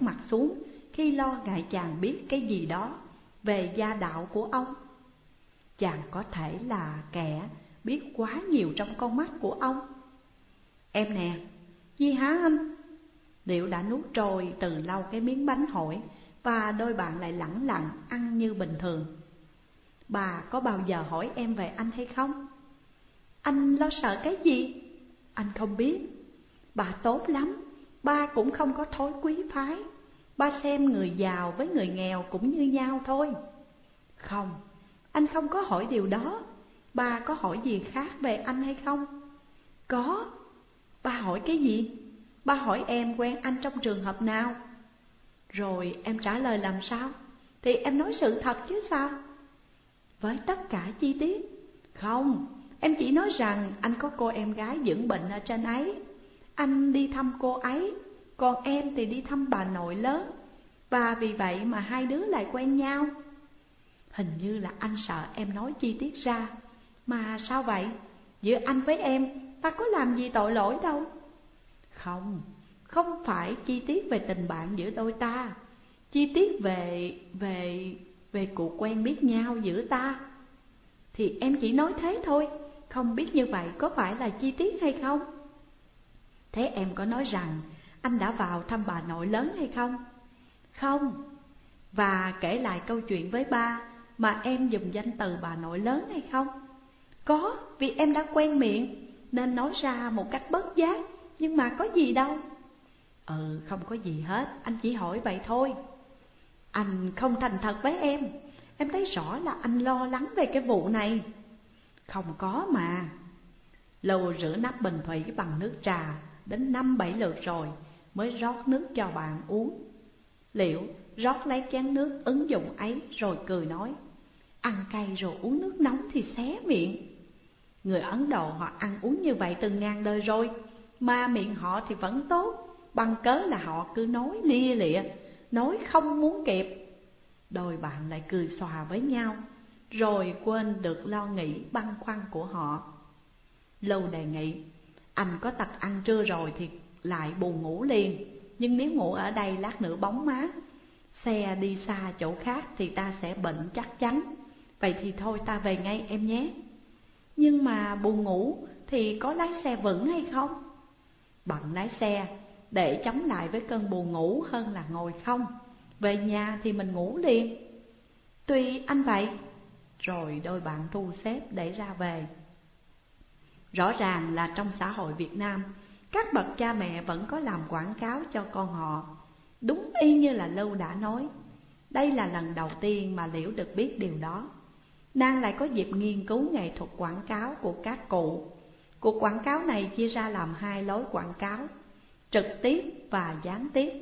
mặt xuống khi lo ngại chàng biết cái gì đó về gia đạo của ông. Chàng có thể là kẻ biết quá nhiều trong con mắt của ông. Em nè, gì hả anh? Liệu đã nuốt trôi từ lâu cái miếng bánh hỏi và đôi bạn lại lẳng lặng ăn như bình thường. Bà có bao giờ hỏi em về anh hay không? Anh lo sợ cái gì? Anh không biết. Bà tốt lắm, ba cũng không có thói quý phái. Ba xem người giàu với người nghèo cũng như nhau thôi. Không, anh không có hỏi điều đó. Ba có hỏi gì khác về anh hay không? Có. Ba hỏi cái gì? Ba hỏi em quen anh trong trường hợp nào? Rồi em trả lời làm sao? Thì em nói sự thật chứ sao? Với tất cả chi tiết? Không, em chỉ nói rằng anh có cô em gái dưỡng bệnh ở trên ấy. Anh đi thăm cô ấy, còn em thì đi thăm bà nội lớn. Và vì vậy mà hai đứa lại quen nhau. Hình như là anh sợ em nói chi tiết ra. Mà sao vậy? Giữa anh với em, ta có làm gì tội lỗi đâu. Không, không phải chi tiết về tình bạn giữa đôi ta Chi tiết về, về, về cuộc quen biết nhau giữa ta Thì em chỉ nói thế thôi Không biết như vậy có phải là chi tiết hay không? Thế em có nói rằng anh đã vào thăm bà nội lớn hay không? Không. Và kể lại câu chuyện với ba Mà em dùng danh từ bà nội lớn hay không? Có, vì em đã quen miệng Nên nói ra một cách bất giác Nhưng mà có gì đâu. Ừ không có gì hết Anh chỉ hỏi vậy thôi. Anh không thành thật với em. Em thấy rõ là anh lo lắng về cái vụ này. Không có mà. Lâu rửa nắp bình thủy bằng nước trà Đến năm bảy lượt rồi, Mới rót nước cho bạn uống. Liệu rót lấy chén nước ứng dụng ấy Rồi cười nói, Ăn cay rồi uống nước nóng thì xé miệng. Người Ấn Độ họ ăn uống như vậy từ ngàn đời rồi, Mà miệng họ thì vẫn tốt, Bằng cớ là họ cứ nói lia lịa, Nói không muốn kịp. Đôi bạn lại cười xòa với nhau, Rồi quên được lo nghĩ băn khoăn của họ. Lâu đề nghị anh có tật ăn trưa rồi thì lại buồn ngủ liền Nhưng nếu ngủ ở đây lát nữa bóng má Xe đi xa chỗ khác thì ta sẽ bệnh chắc chắn Vậy thì thôi ta về ngay em nhé Nhưng mà buồn ngủ thì có lái xe vững hay không? Bận lái xe để chống lại với cơn buồn ngủ hơn là ngồi không. Về nhà thì mình ngủ liền. Tuy anh vậy, rồi đôi bạn thu xếp để ra về. Rõ ràng là trong xã hội Việt Nam, các bậc cha mẹ vẫn có làm quảng cáo cho con họ. Đúng y như là Lưu đã nói, đây là lần đầu tiên mà Liễu được biết điều đó. Nàng lại có dịp nghiên cứu nghệ thuật quảng cáo của các cụ. Cuộc quảng cáo này chia ra làm hai lối quảng cáo trực tiếp và gián tiếp.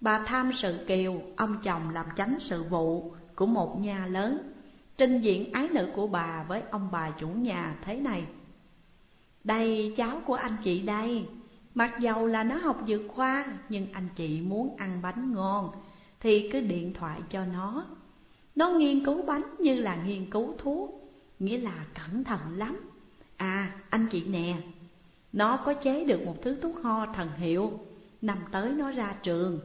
Bà tham sự kiều, ông chồng làm chánh sự vụ của một nhà lớn, trình diện ái nữ của bà với ông bà chủ nhà thế này. Đây cháu của anh chị đây, mặc dầu là nó học dược khoa, nhưng anh chị muốn ăn bánh ngon thì cứ điện thoại cho nó. Nó nghiên cứu bánh như là nghiên cứu thuốc, nghĩa là cẩn thận lắm. À, anh chị nè, nó có chế được một thứ thuốc ho thần hiệu Năm tới nó ra trường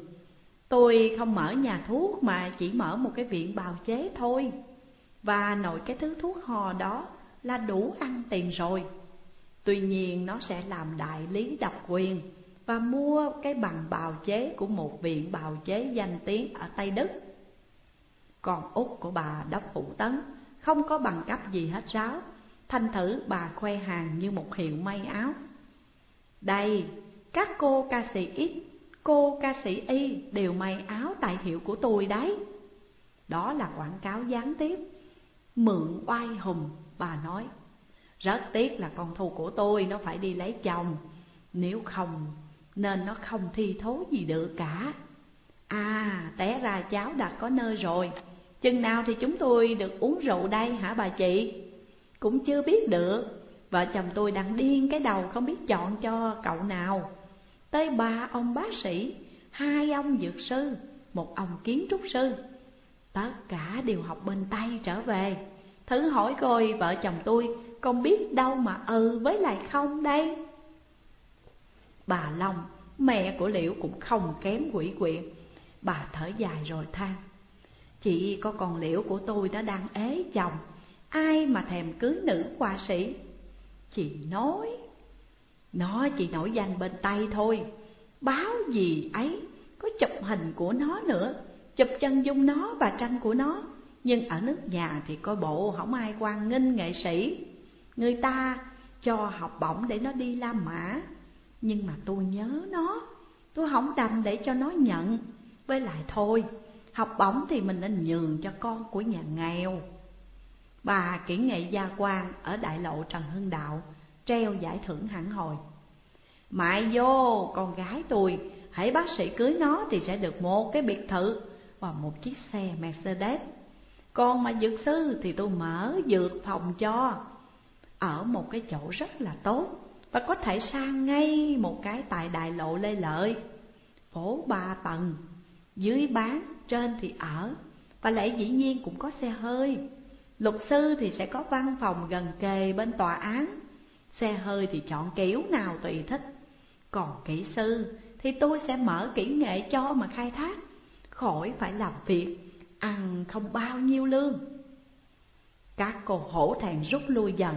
Tôi không mở nhà thuốc mà chỉ mở một cái viện bào chế thôi Và nội cái thứ thuốc ho đó là đủ ăn tiền rồi Tuy nhiên nó sẽ làm đại lý độc quyền Và mua cái bằng bào chế của một viện bào chế danh tiếng ở Tây Đức Còn út của bà đốc phụ tấn Không có bằng cấp gì hết ráo Thành thử bà khoe hàng như một hiệu may áo đây, các cô ca sĩ X, cô ca sĩ Y đều may áo tài hiệu của tôi đấy. Đó là quảng cáo gián tiếp. Mượn oai hùng, bà nói. Rất tiếc là con thù của tôi nó phải đi lấy chồng, nếu không nên nó không thi thố gì được cả. À, té ra cháu đã có nơi rồi, chừng nào thì chúng tôi được uống rượu đây hả bà chị? Cũng chưa biết được, Vợ chồng tôi đang điên cái đầu không biết chọn cho cậu nào. Tới ba ông bác sĩ, hai ông dược sư, một ông kiến trúc sư. Tất cả đều học bên Tây trở về. Thử hỏi coi vợ chồng tôi con biết đâu mà ừ với lại không đây? Bà Long, Mẹ của Liễu cũng không kém quỷ quyệt. Bà thở dài rồi than Chỉ có con Liễu của tôi nó đang ế chồng, Ai mà thèm cưới nữ hoa sĩ? Chị nói, Nó chỉ nổi danh bên tay thôi, Báo gì ấy, Có chụp hình của nó nữa, Chụp chân dung nó và tranh của nó, Nhưng ở nước nhà thì coi bộ không ai quan nghênh nghệ sĩ. Người ta cho học bổng để nó đi La Mã. Nhưng mà tôi nhớ nó. Tôi không đành để cho nó nhận. Với lại thôi, Học bổng thì mình nên nhường cho con của nhà nghèo. Bà kỹ nghệ gia quan ở đại lộ Trần Hưng Đạo Treo giải thưởng hẳn hồi Mại vô, con gái tôi, Hãy bác sĩ cưới nó thì sẽ được một cái biệt thự Và một chiếc xe Mercedes. Con mà dược sư thì tôi mở dược phòng cho. Ở một cái chỗ rất là tốt Và có thể sang ngay một cái tại đại lộ Lê Lợi Phố ba tầng. Dưới bán, trên thì ở Và lẽ dĩ nhiên cũng có xe hơi. Luật sư thì sẽ có văn phòng gần kề bên tòa án. Xe hơi thì chọn kiểu nào tùy thích. Còn kỹ sư thì tôi sẽ mở kỹ nghệ cho mà khai thác. Khỏi phải làm việc, ăn không bao nhiêu lương. Các cô hổ thẹn rút lui dần.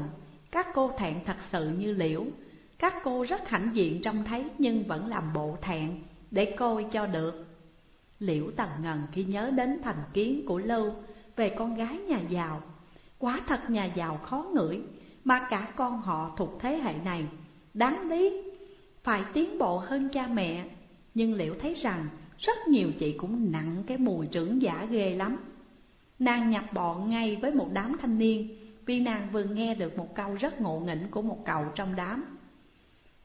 Các cô thẹn thật sự như liễu. Các cô rất hãnh diện trông thấy nhưng vẫn làm bộ thẹn, Để coi cho được. Liễu tần ngần khi nhớ đến thành kiến của Lưu Về con gái nhà giàu. Quá thật nhà giàu khó ngửi, Mà cả con họ thuộc thế hệ này. Đáng lý, Phải tiến bộ hơn cha mẹ. Nhưng liễu thấy rằng Rất nhiều chị cũng nặng cái mùi trưởng giả ghê lắm. Nàng nhập bọn ngay với một đám thanh niên vì nàng vừa nghe được một câu rất ngộ nghĩnh của một cậu trong đám.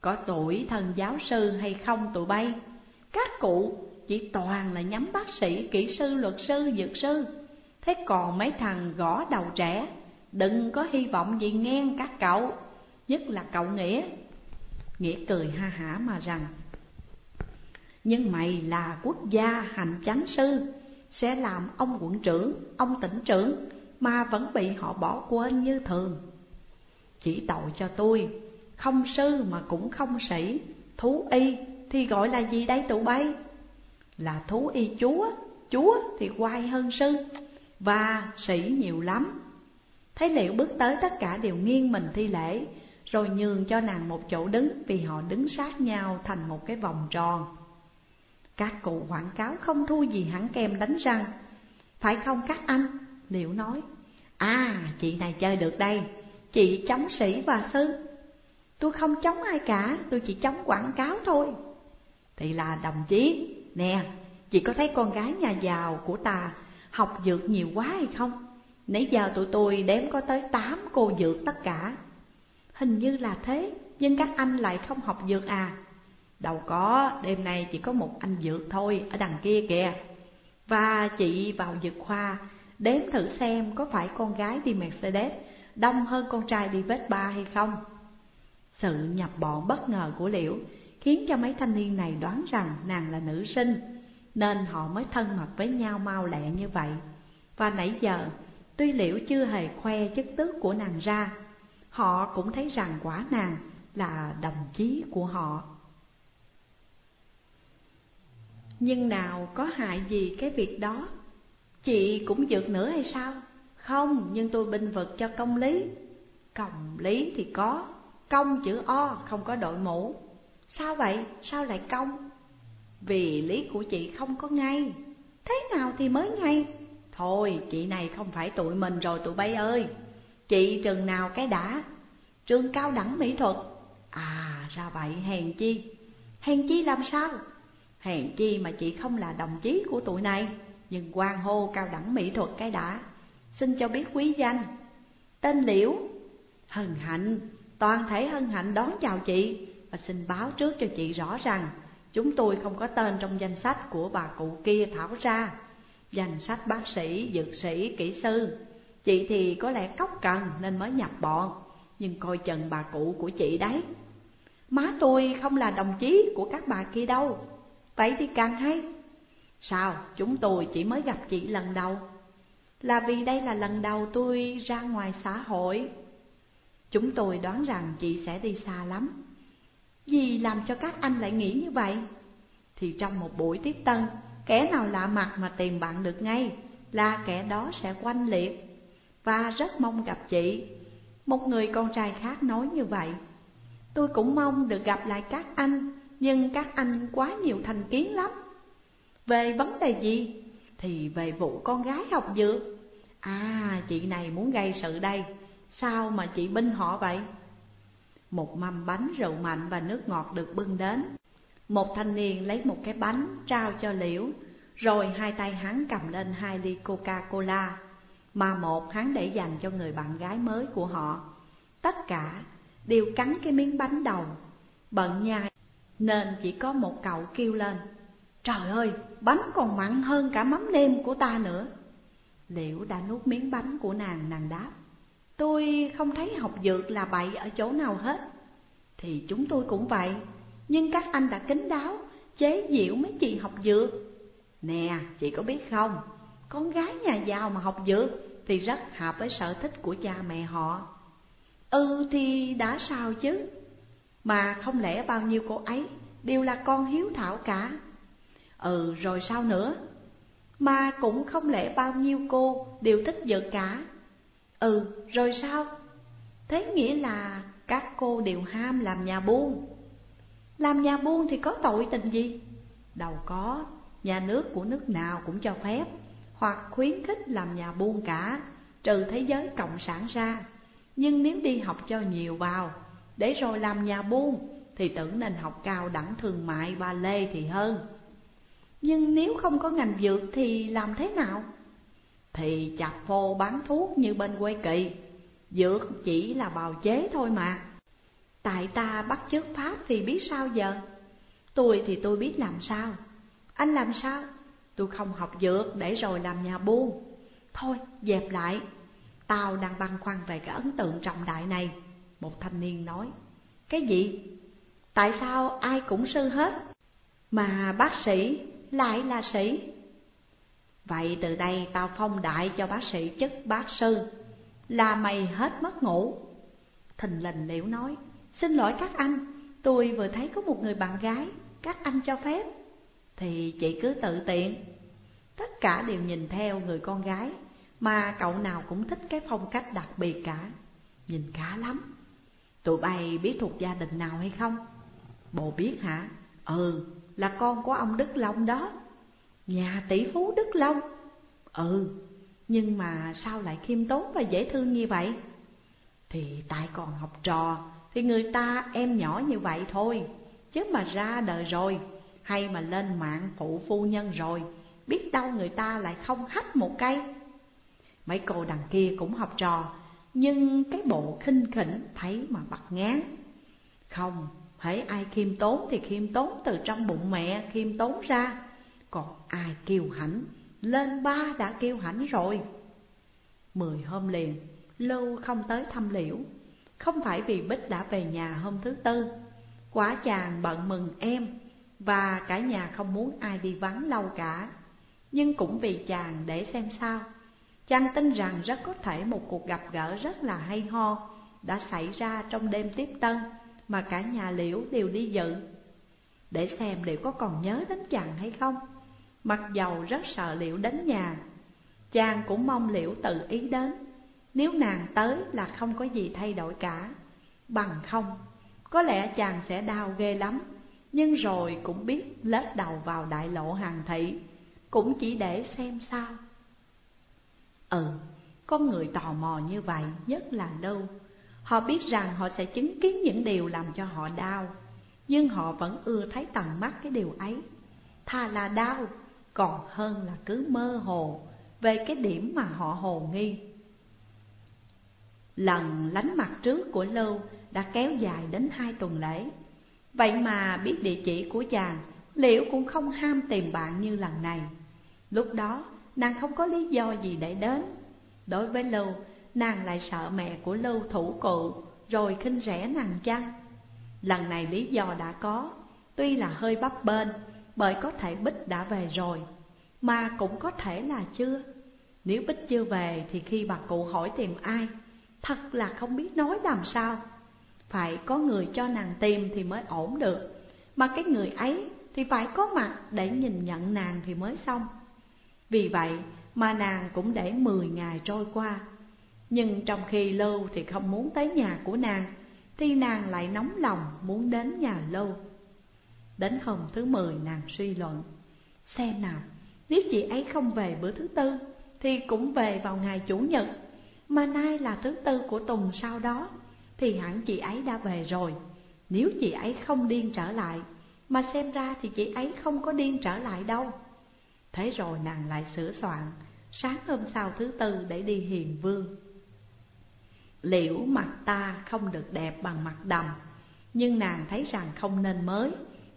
Có tuổi thần giáo sư hay không tụi bay? Các cụ chỉ toàn là nhắm bác sĩ, kỹ sư, luật sư, dược sư. Thế còn mấy thằng gõ đầu trẻ Đừng có hy vọng gì nghe các cậu Nhất là cậu Nghĩa. Nghĩa cười ha hả mà rằng Nhưng mày là quốc gia hành chánh sư Sẽ làm ông quận trưởng, ông tỉnh trưởng mà vẫn bị họ bỏ quên như thường. Chỉ tội cho tôi, Không sư mà cũng không sĩ. Thú y thì gọi là gì đây tụi bay? Là thú y chúa. Chúa thì quay hơn sư, và sĩ nhiều lắm. Thấy liệu bước tới tất cả đều nghiêng mình thi lễ, Rồi nhường cho nàng một chỗ đứng Vì họ đứng sát nhau thành một cái vòng tròn. Các cụ quảng cáo không thua gì hẳn kem đánh răng. Phải không các anh? Liệu nói. À chị này chơi được đây. Chị chống sĩ và sư. Tôi không chống ai cả Tôi chỉ chống quảng cáo thôi. Thì là đồng chí Nè Chị có thấy con gái nhà giàu của ta học dược nhiều quá hay không? Nãy giờ tụi tôi đếm có tới 8 cô dược tất cả. Hình như là thế, nhưng các anh lại không học dược à? Đâu có, đêm nay chỉ có một anh dược thôi, ở đằng kia kìa. Và chị vào dược khoa, đếm thử xem có phải con gái đi Mercedes, đông hơn con trai đi Vespa hay không. Sự nhập bọn bất ngờ của Liễu khiến cho mấy thanh niên này đoán rằng nàng là nữ sinh, nên họ mới thân mật với nhau mau lẹ như vậy. Và nãy giờ, tuy liễu chưa hề khoe chức tước của nàng ra, Họ cũng thấy rằng quả nàng là đồng chí của họ. Nhưng nào có hại gì cái việc đó? Chị cũng dược nữa hay sao? Không, nhưng tôi binh vực cho công lý. Công lý thì có Công chữ O không có đội mũ. Sao vậy? Sao lại công? Vì lý của chị không có ngay. Thế nào thì mới ngay? Thôi chị này không phải tụi mình rồi tụi bay ơi. Chị trường nào cái đã. Trường cao đẳng mỹ thuật. À ra vậy hèn chi. Hèn chi làm sao? Hèn chi mà chị không là đồng chí của tụi này. Nhưng quan hô cao đẳng mỹ thuật cái đã. Xin cho biết quý danh. Tên Liễu. Hân hạnh. Toàn thể hân hạnh đón chào chị. Và xin báo trước cho chị rõ rằng Chúng tôi không có tên trong danh sách của bà cụ kia thảo ra. Danh sách bác sĩ, dược sĩ, kỹ sư. Chị thì có lẽ cốc cần nên mới nhập bọn Nhưng coi chừng bà cụ của chị đấy. Má tôi không là đồng chí của các bà kia đâu. Vậy thì càng hay. Sao? Chúng tôi chỉ mới gặp chị lần đầu. Là vì đây là lần đầu tôi ra ngoài xã hội. Chúng tôi đoán rằng chị sẽ đi xa lắm. Gì làm cho các anh lại nghĩ như vậy? Thì trong một buổi tiếp tân, kẻ nào lạ mặt mà tìm bạn được ngay là kẻ đó sẽ quanh liệt. Và rất mong gặp chị. Một người con trai khác nói như vậy. Tôi cũng mong được gặp lại các anh Nhưng các anh quá nhiều thành kiến lắm. Về vấn đề gì? Thì về vụ con gái học dược. À chị này muốn gây sự đây. Sao mà chị binh họ vậy? Một mâm bánh rượu mạnh và nước ngọt được bưng đến. Một thanh niên lấy một cái bánh trao cho Liễu, Rồi hai tay hắn cầm lên hai ly Coca-Cola. Mà một hắn để dành cho người bạn gái mới của họ. Tất cả đều cắn cái miếng bánh đầu. Bận nhai nên chỉ có một cậu kêu lên. Trời ơi, bánh còn mặn hơn cả mắm nêm của ta nữa. Liễu đã nuốt miếng bánh của nàng, nàng đáp. Tôi không thấy học dược là bậy ở chỗ nào hết. Thì chúng tôi cũng vậy Nhưng các anh đã kính đáo Chế diệu mấy chị học dược. Nè, chị có biết không? Con gái nhà giàu mà học dược Thì rất hợp với sở thích của cha mẹ họ. Ừ thì đã sao chứ? Mà không lẽ bao nhiêu cô ấy Đều là con hiếu thảo cả? Ừ rồi sao nữa? Mà cũng không lẽ bao nhiêu cô đều thích vợ cả. Ừ, rồi sao? Thế nghĩa là các cô đều ham làm nhà buôn. Làm nhà buôn thì có tội tình gì? Đâu có, nhà nước của nước nào cũng cho phép Hoặc khuyến khích làm nhà buôn cả Trừ thế giới cộng sản ra. Nhưng nếu đi học cho nhiều vào Để rồi làm nhà buôn Thì tưởng nên học cao đẳng thương mại ba lê thì hơn. Nhưng nếu không có ngành dược thì làm thế nào? Thì chặt phô bán thuốc như bên quê kỳ. Dược chỉ là bào chế thôi mà. Tại ta bắt chước Pháp thì biết sao giờ? Tôi thì tôi biết làm sao. Anh làm sao? Tôi không học dược để rồi làm nhà buôn. Thôi, dẹp lại. Tao đang băn khoăn về cái ấn tượng trọng đại này. Một thanh niên nói, Cái gì? Tại sao ai cũng sư hết? Mà bác sĩ lại là sĩ. Vậy từ đây tao phong đại cho bác sĩ chức bác sư Là mày hết mất ngủ. Thình lình liễu nói Xin lỗi các anh Tôi vừa thấy có một người bạn gái Các anh cho phép. Thì chị cứ tự tiện. Tất cả đều nhìn theo người con gái Mà cậu nào cũng thích cái phong cách đặc biệt cả. Nhìn cá lắm. Tụi bay biết thuộc gia đình nào hay không? Bồ biết hả? Ừ, là con của ông Đức Long đó. Nhà tỷ phú Đức Long. Ừ, nhưng mà sao lại khiêm tốn và dễ thương như vậy? Thì tại còn học trò Thì người ta em nhỏ như vậy thôi. Chứ mà ra đời rồi Hay mà lên mạng phụ phu nhân rồi Biết đâu người ta lại không hách một cây. Mấy cô đằng kia cũng học trò Nhưng cái bộ khinh khỉnh thấy mà bật ngán. Không, hãy ai khiêm tốn thì khiêm tốn từ trong bụng mẹ, khiêm tốn ra. Còn ai kiêu hãnh, Lên ba đã kiêu hãnh rồi. Mười hôm liền, Lâu không tới thăm liễu. Không phải vì Bích đã về nhà hôm thứ tư. Quả chàng bận mừng em, Và cả nhà không muốn ai đi vắng lâu cả. Nhưng cũng vì chàng để xem sao. Chàng tin rằng rất có thể một cuộc gặp gỡ rất là hay ho Đã xảy ra trong đêm tiếp tân. Mà cả nhà liễu đều đi dự Để xem liệu có còn nhớ đến chàng hay không. Mặc dầu rất sợ Liễu đến nhà Chàng cũng mong Liễu tự ý đến. Nếu nàng tới là không có gì thay đổi cả. Bằng không Có lẽ chàng sẽ đau ghê lắm Nhưng rồi cũng biết lết đầu vào đại lộ hàng thị Cũng chỉ để xem sao. Ừ, con người tò mò như vậy nhất là lâu. Họ biết rằng họ sẽ chứng kiến những điều làm cho họ đau Nhưng họ vẫn ưa thấy tận mắt cái điều ấy Thà là đau còn hơn là cứ mơ hồ về cái điểm mà họ hồ nghi. Lần lánh mặt trước của Lưu đã kéo dài đến hai tuần lễ. Vậy mà biết địa chỉ của chàng, Liễu cũng không ham tìm bạn như lần này. Lúc đó, nàng không có lý do gì để đến. Đối với Lưu, nàng lại sợ mẹ của Lưu thủ cụ, rồi khinh rẻ nàng chăng. Lần này lý do đã có, tuy là hơi bấp bênh, bởi có thể Bích đã về rồi, mà cũng có thể là chưa. Nếu Bích chưa về thì khi bà cụ hỏi tìm ai, thật là không biết nói làm sao. Phải có người cho nàng tìm thì mới ổn được Mà cái người ấy thì phải có mặt để nhìn nhận nàng thì mới xong Vì vậy mà nàng cũng để 10 ngày trôi qua nhưng trong khi lâu thì không muốn tới nhà của nàng Thì nàng lại nóng lòng muốn đến nhà lâu. Đến hôm thứ 10 nàng suy luận Xem nào, nếu chị ấy không về bữa thứ tư Thì cũng về vào ngày chủ nhật Mà nay là thứ tư của tuần sau đó Thì hẳn chị ấy đã về rồi. Nếu chị ấy không điên trở lại Mà xem ra thì chị ấy không có điên trở lại đâu. Thế rồi nàng lại sửa soạn Sáng hôm sau thứ tư để đi hiền vương. Liễu mặt ta không được đẹp bằng mặt đầm. Nhưng nàng thấy rằng không nên mới.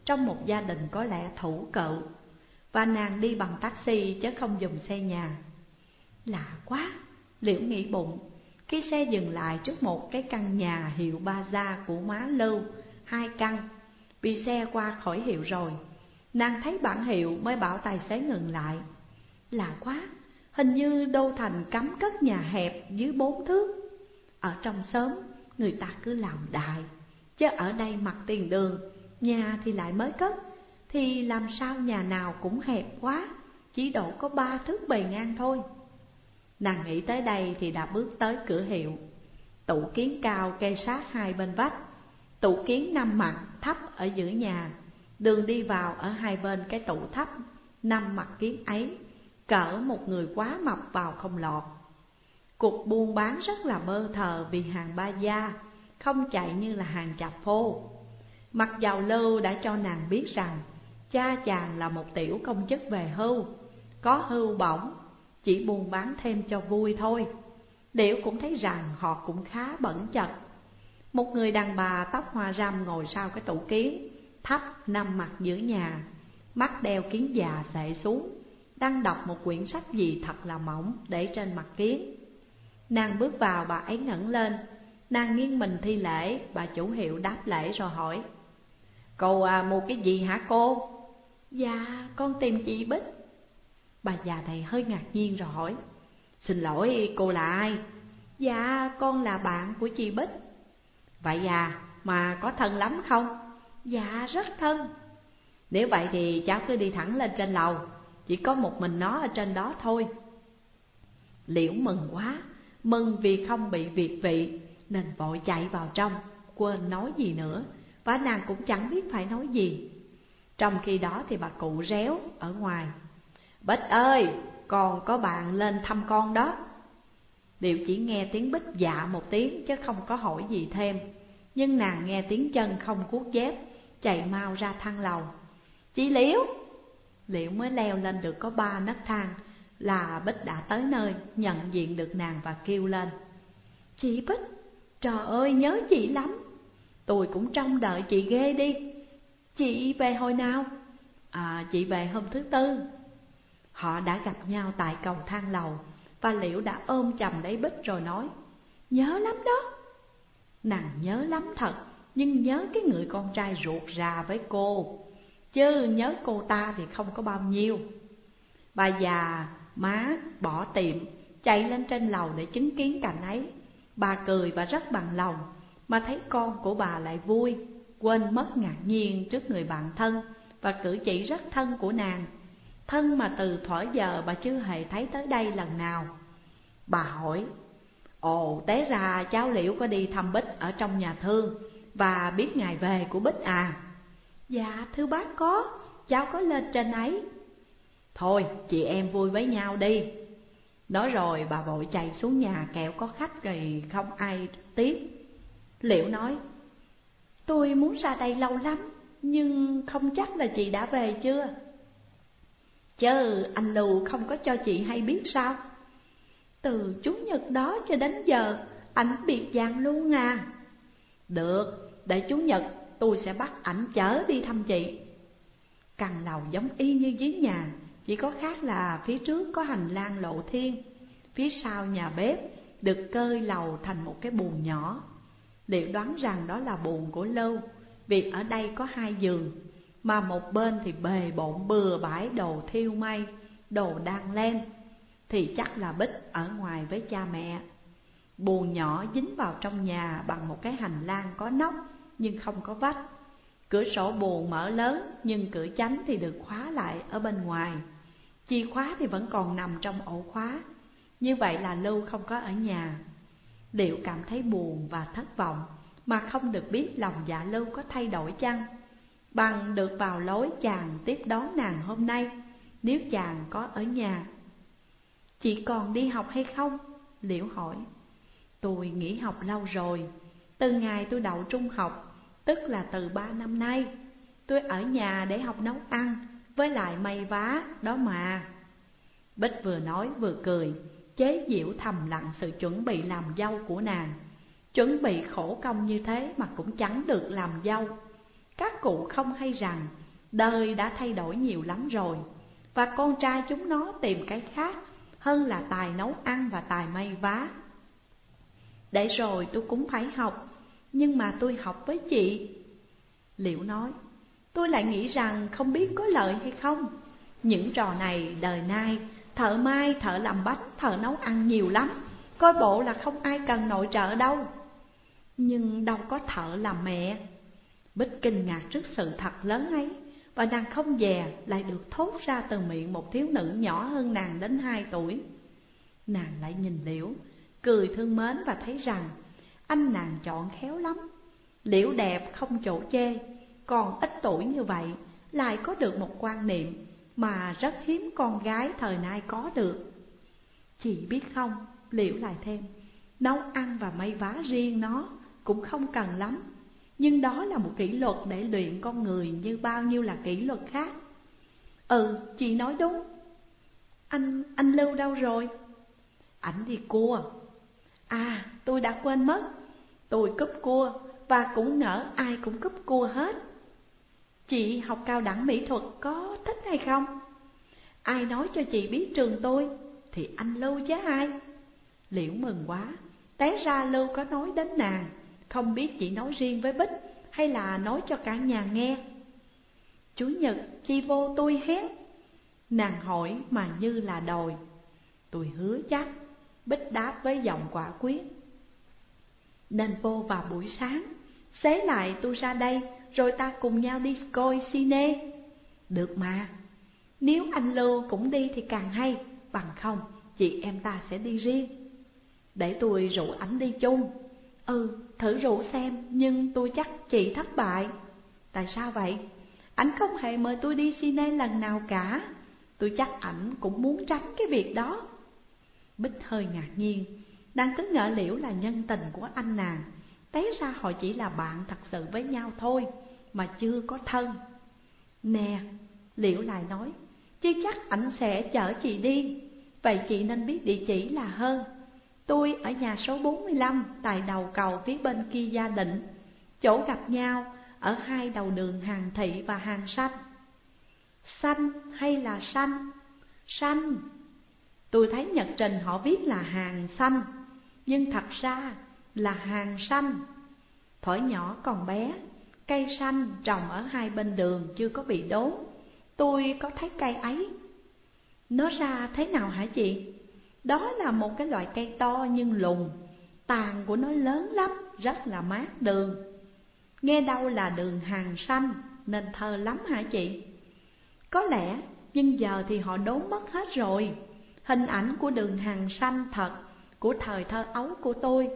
Trong một gia đình có lẽ thủ cậu. Và nàng đi bằng taxi chứ không dùng xe nhà. Lạ quá, Liễu nghĩ bụng. Khi xe dừng lại trước một cái căn nhà hiệu ba gia của má Lưu Hai căn Vì xe qua khỏi hiệu rồi Nàng thấy bản hiệu mới bảo tài xế ngừng lại. Lạ quá, hình như Đô Thành cấm cất nhà hẹp dưới bốn thước. Ở trong xóm người ta cứ làm đại. Chứ ở đây mặt tiền đường, nhà thì lại mới cất. Thì làm sao nhà nào cũng hẹp quá Chỉ độ có ba thước bề ngang thôi. Nàng nghĩ tới đây thì đã bước tới cửa hiệu. Tủ kiến cao kê sát hai bên vách. Tủ kiến năm mặt thấp ở giữa nhà. Đường đi vào ở hai bên cái tủ thấp Năm mặt kiến ấy. Cỡ một người quá mập vào không lọt. Cuộc buôn bán rất là mơ thờ vì hàng ba gia, Không chạy như là hàng chạp phô. Mặc giàu lưu đã cho nàng biết rằng Cha chàng là một tiểu công chức về hưu, Có hưu bổng, Chỉ buôn bán thêm cho vui thôi. Điểu cũng thấy rằng họ cũng khá bẩn chật. Một người đàn bà tóc hoa râm ngồi sau cái tủ kiến Thấp nằm mặt giữa nhà, Mắt đeo kiến già sệ xuống, Đang đọc một quyển sách gì thật là mỏng để trên mặt kiến Nàng bước vào bà ấy ngẩng lên Nàng nghiêng mình thi lễ Bà chủ hiệu đáp lễ rồi hỏi Cô à, mua cái gì hả cô? Dạ con tìm chị Bích Bà già này hơi ngạc nhiên rồi hỏi Xin lỗi cô là ai? Dạ con là bạn của chị Bích Vậy à mà có thân lắm không? Dạ rất thân Nếu vậy thì cháu cứ đi thẳng lên trên lầu Chỉ có một mình nó ở trên đó thôi Liễu mừng quá Mừng vì không bị việt vị, Nên vội chạy vào trong, Quên nói gì nữa. Và nàng cũng chẳng biết phải nói gì. Trong khi đó thì bà cụ réo ở ngoài. Bích ơi, Còn có bạn lên thăm con đó. Điệu chỉ nghe tiếng bích dạ một tiếng Chứ không có hỏi gì thêm. Nhưng nàng nghe tiếng chân không cuốc dép, Chạy mau ra thang lầu. Chị Liễu Liễu mới leo lên được có ba nấc thang. Là Bích đã tới nơi, Nhận diện được nàng và kêu lên. Chị Bích, Trời ơi, nhớ chị lắm. Tôi cũng trông đợi chị ghê đi. Chị về hồi nào? À chị về hôm thứ tư. Họ đã gặp nhau tại cầu thang lầu Và Liễu đã ôm chầm lấy Bích rồi nói, Nhớ lắm đó. Nàng nhớ lắm thật, Nhưng nhớ cái người con trai ruột già với cô. Chứ nhớ cô ta thì không có bao nhiêu. Bà già má, bỏ tiệm, Chạy lên trên lầu để chứng kiến cảnh ấy. Bà cười và rất bằng lòng, Mà thấy con của bà lại vui, Quên mất ngạc nhiên trước người bạn thân Và cử chỉ rất thân của nàng. Thân mà từ thuở giờ bà chưa hề thấy tới đây lần nào. Bà hỏi, Ồ, té ra cháu Liễu có đi thăm Bích ở trong nhà thương Và biết ngày về của Bích à? Dạ thưa bác có, Cháu có lên trên ấy. Thôi chị em vui với nhau đi. Nói rồi bà vội chạy xuống nhà kẹo có khách rồi không ai tiếp. Liễu nói Tôi muốn ra đây lâu lắm Nhưng không chắc là chị đã về chưa? Chứ anh lù không có cho chị hay biết sao? Từ Chủ nhật đó cho đến giờ Ảnh biệt dạng luôn à. Được, để Chủ nhật tôi sẽ bắt ảnh chở đi thăm chị. Căn lầu giống y như dưới nhà chỉ có khác là phía trước có hành lang lộ thiên, Phía sau nhà bếp được cơi lầu thành một cái buồng nhỏ. Liệu đoán rằng đó là buồng của Lâu, Vì ở đây có hai giường, Mà một bên thì bề bộn bừa bãi đồ thiêu may, Đồ đan len, Thì chắc là Bích ở ngoài với cha mẹ. Buồn nhỏ dính vào trong nhà bằng một cái hành lang có nóc nhưng không có vách. Cửa sổ buồn mở lớn nhưng cửa chánh thì được khóa lại ở bên ngoài. Chìa khóa thì vẫn còn nằm trong ổ khóa. Như vậy là Lưu không có ở nhà. Liệu cảm thấy buồn và thất vọng Mà không được biết lòng dạ Lưu có thay đổi chăng? Bằng được vào lối chàng tiếp đón nàng hôm nay, Nếu chàng có ở nhà. Chị còn đi học hay không? Liễu hỏi. Tôi nghỉ học lâu rồi. Từ ngày tôi đậu trung học, Tức là từ ba năm nay, Tôi ở nhà để học nấu ăn. Với lại may vá đó mà. Bích vừa nói vừa cười, Chế diễu thầm lặng sự chuẩn bị làm dâu của nàng. Chuẩn bị khổ công như thế mà cũng chẳng được làm dâu. Các cụ không hay rằng, Đời đã thay đổi nhiều lắm rồi, Và con trai chúng nó tìm cái khác Hơn là tài nấu ăn và tài may vá. Để rồi tôi cũng phải học, Nhưng mà tôi học với chị. Liễu nói Tôi lại nghĩ rằng không biết có lợi hay không. Những trò này đời nay Thợ mai, thợ làm bánh, thợ nấu ăn nhiều lắm. Coi bộ là không ai cần nội trợ đâu. Nhưng đâu có thợ làm mẹ. Bích kinh ngạc trước sự thật lớn ấy Và nàng không dè lại được thốt ra từ miệng một thiếu nữ nhỏ hơn nàng đến hai tuổi. Nàng lại nhìn liễu, cười thương mến và thấy rằng Anh nàng chọn khéo lắm. Liễu đẹp không chỗ chê còn ít tuổi như vậy lại có được một quan niệm mà rất hiếm con gái thời nay có được. Chị biết không, liệu lại thêm, nấu ăn và may vá riêng nó cũng không cần lắm, nhưng đó là một kỷ luật để luyện con người như bao nhiêu là kỷ luật khác. Ừ, chị nói đúng. Anh, anh Lưu đâu rồi? Ảnh đi cua. À, tôi đã quên mất. Tôi cúp cua và cũng ngỡ ai cũng cúp cua hết. Chị học cao đẳng mỹ thuật có thích hay không? Ai nói cho chị biết trường tôi, Thì anh Lưu chứ ai? Liễu mừng quá, Té ra Lưu có nói đến nàng. Không biết chị nói riêng với Bích Hay là nói cho cả nhà nghe. Chú Nhật, chi vô tôi hét Nàng hỏi mà như là đòi. Tôi hứa chắc, Bích đáp với giọng quả quyết. Nên vô vào buổi sáng, Xế lại tôi ra đây rồi ta cùng nhau đi coi cine. Được mà. Nếu anh Lưu cũng đi thì càng hay. Bằng không, chị em ta sẽ đi riêng. Để tôi rủ ảnh đi chung. Ừ thử rủ xem, Nhưng tôi chắc chị thất bại. Tại sao vậy? Ảnh không hề mời tôi đi cine lần nào cả. Tôi chắc ảnh cũng muốn tránh cái việc đó. Bích hơi ngạc nhiên. Đang cứ ngỡ liễu là nhân tình của anh nàng. Té ra họ chỉ là bạn thật sự với nhau thôi Mà chưa có thân. Nè, Liễu lại nói Chứ chắc ảnh sẽ chở chị đi. Vậy chị nên biết địa chỉ là hơn. Tôi ở nhà số 45 Tại đầu cầu phía bên kia gia định Chỗ gặp nhau Ở hai đầu đường hàng thị và hàng xanh Xanh hay là xanh? Xanh Tôi thấy nhật trình họ viết là hàng xanh Nhưng thật ra là hàng xanh. Thổi nhỏ còn bé Cây xanh trồng ở hai bên đường chưa có bị đốn. Tôi có thấy cây ấy. Nó ra thế nào hả chị? Đó là một cái loại cây to nhưng lùn. Tàn của nó lớn lắm, rất là mát đường. Nghe đâu là đường hàng xanh nên thơ lắm hả chị? Có lẽ, nhưng giờ thì họ đốn mất hết rồi. Hình ảnh của đường hàng xanh thật Của thời thơ ấu của tôi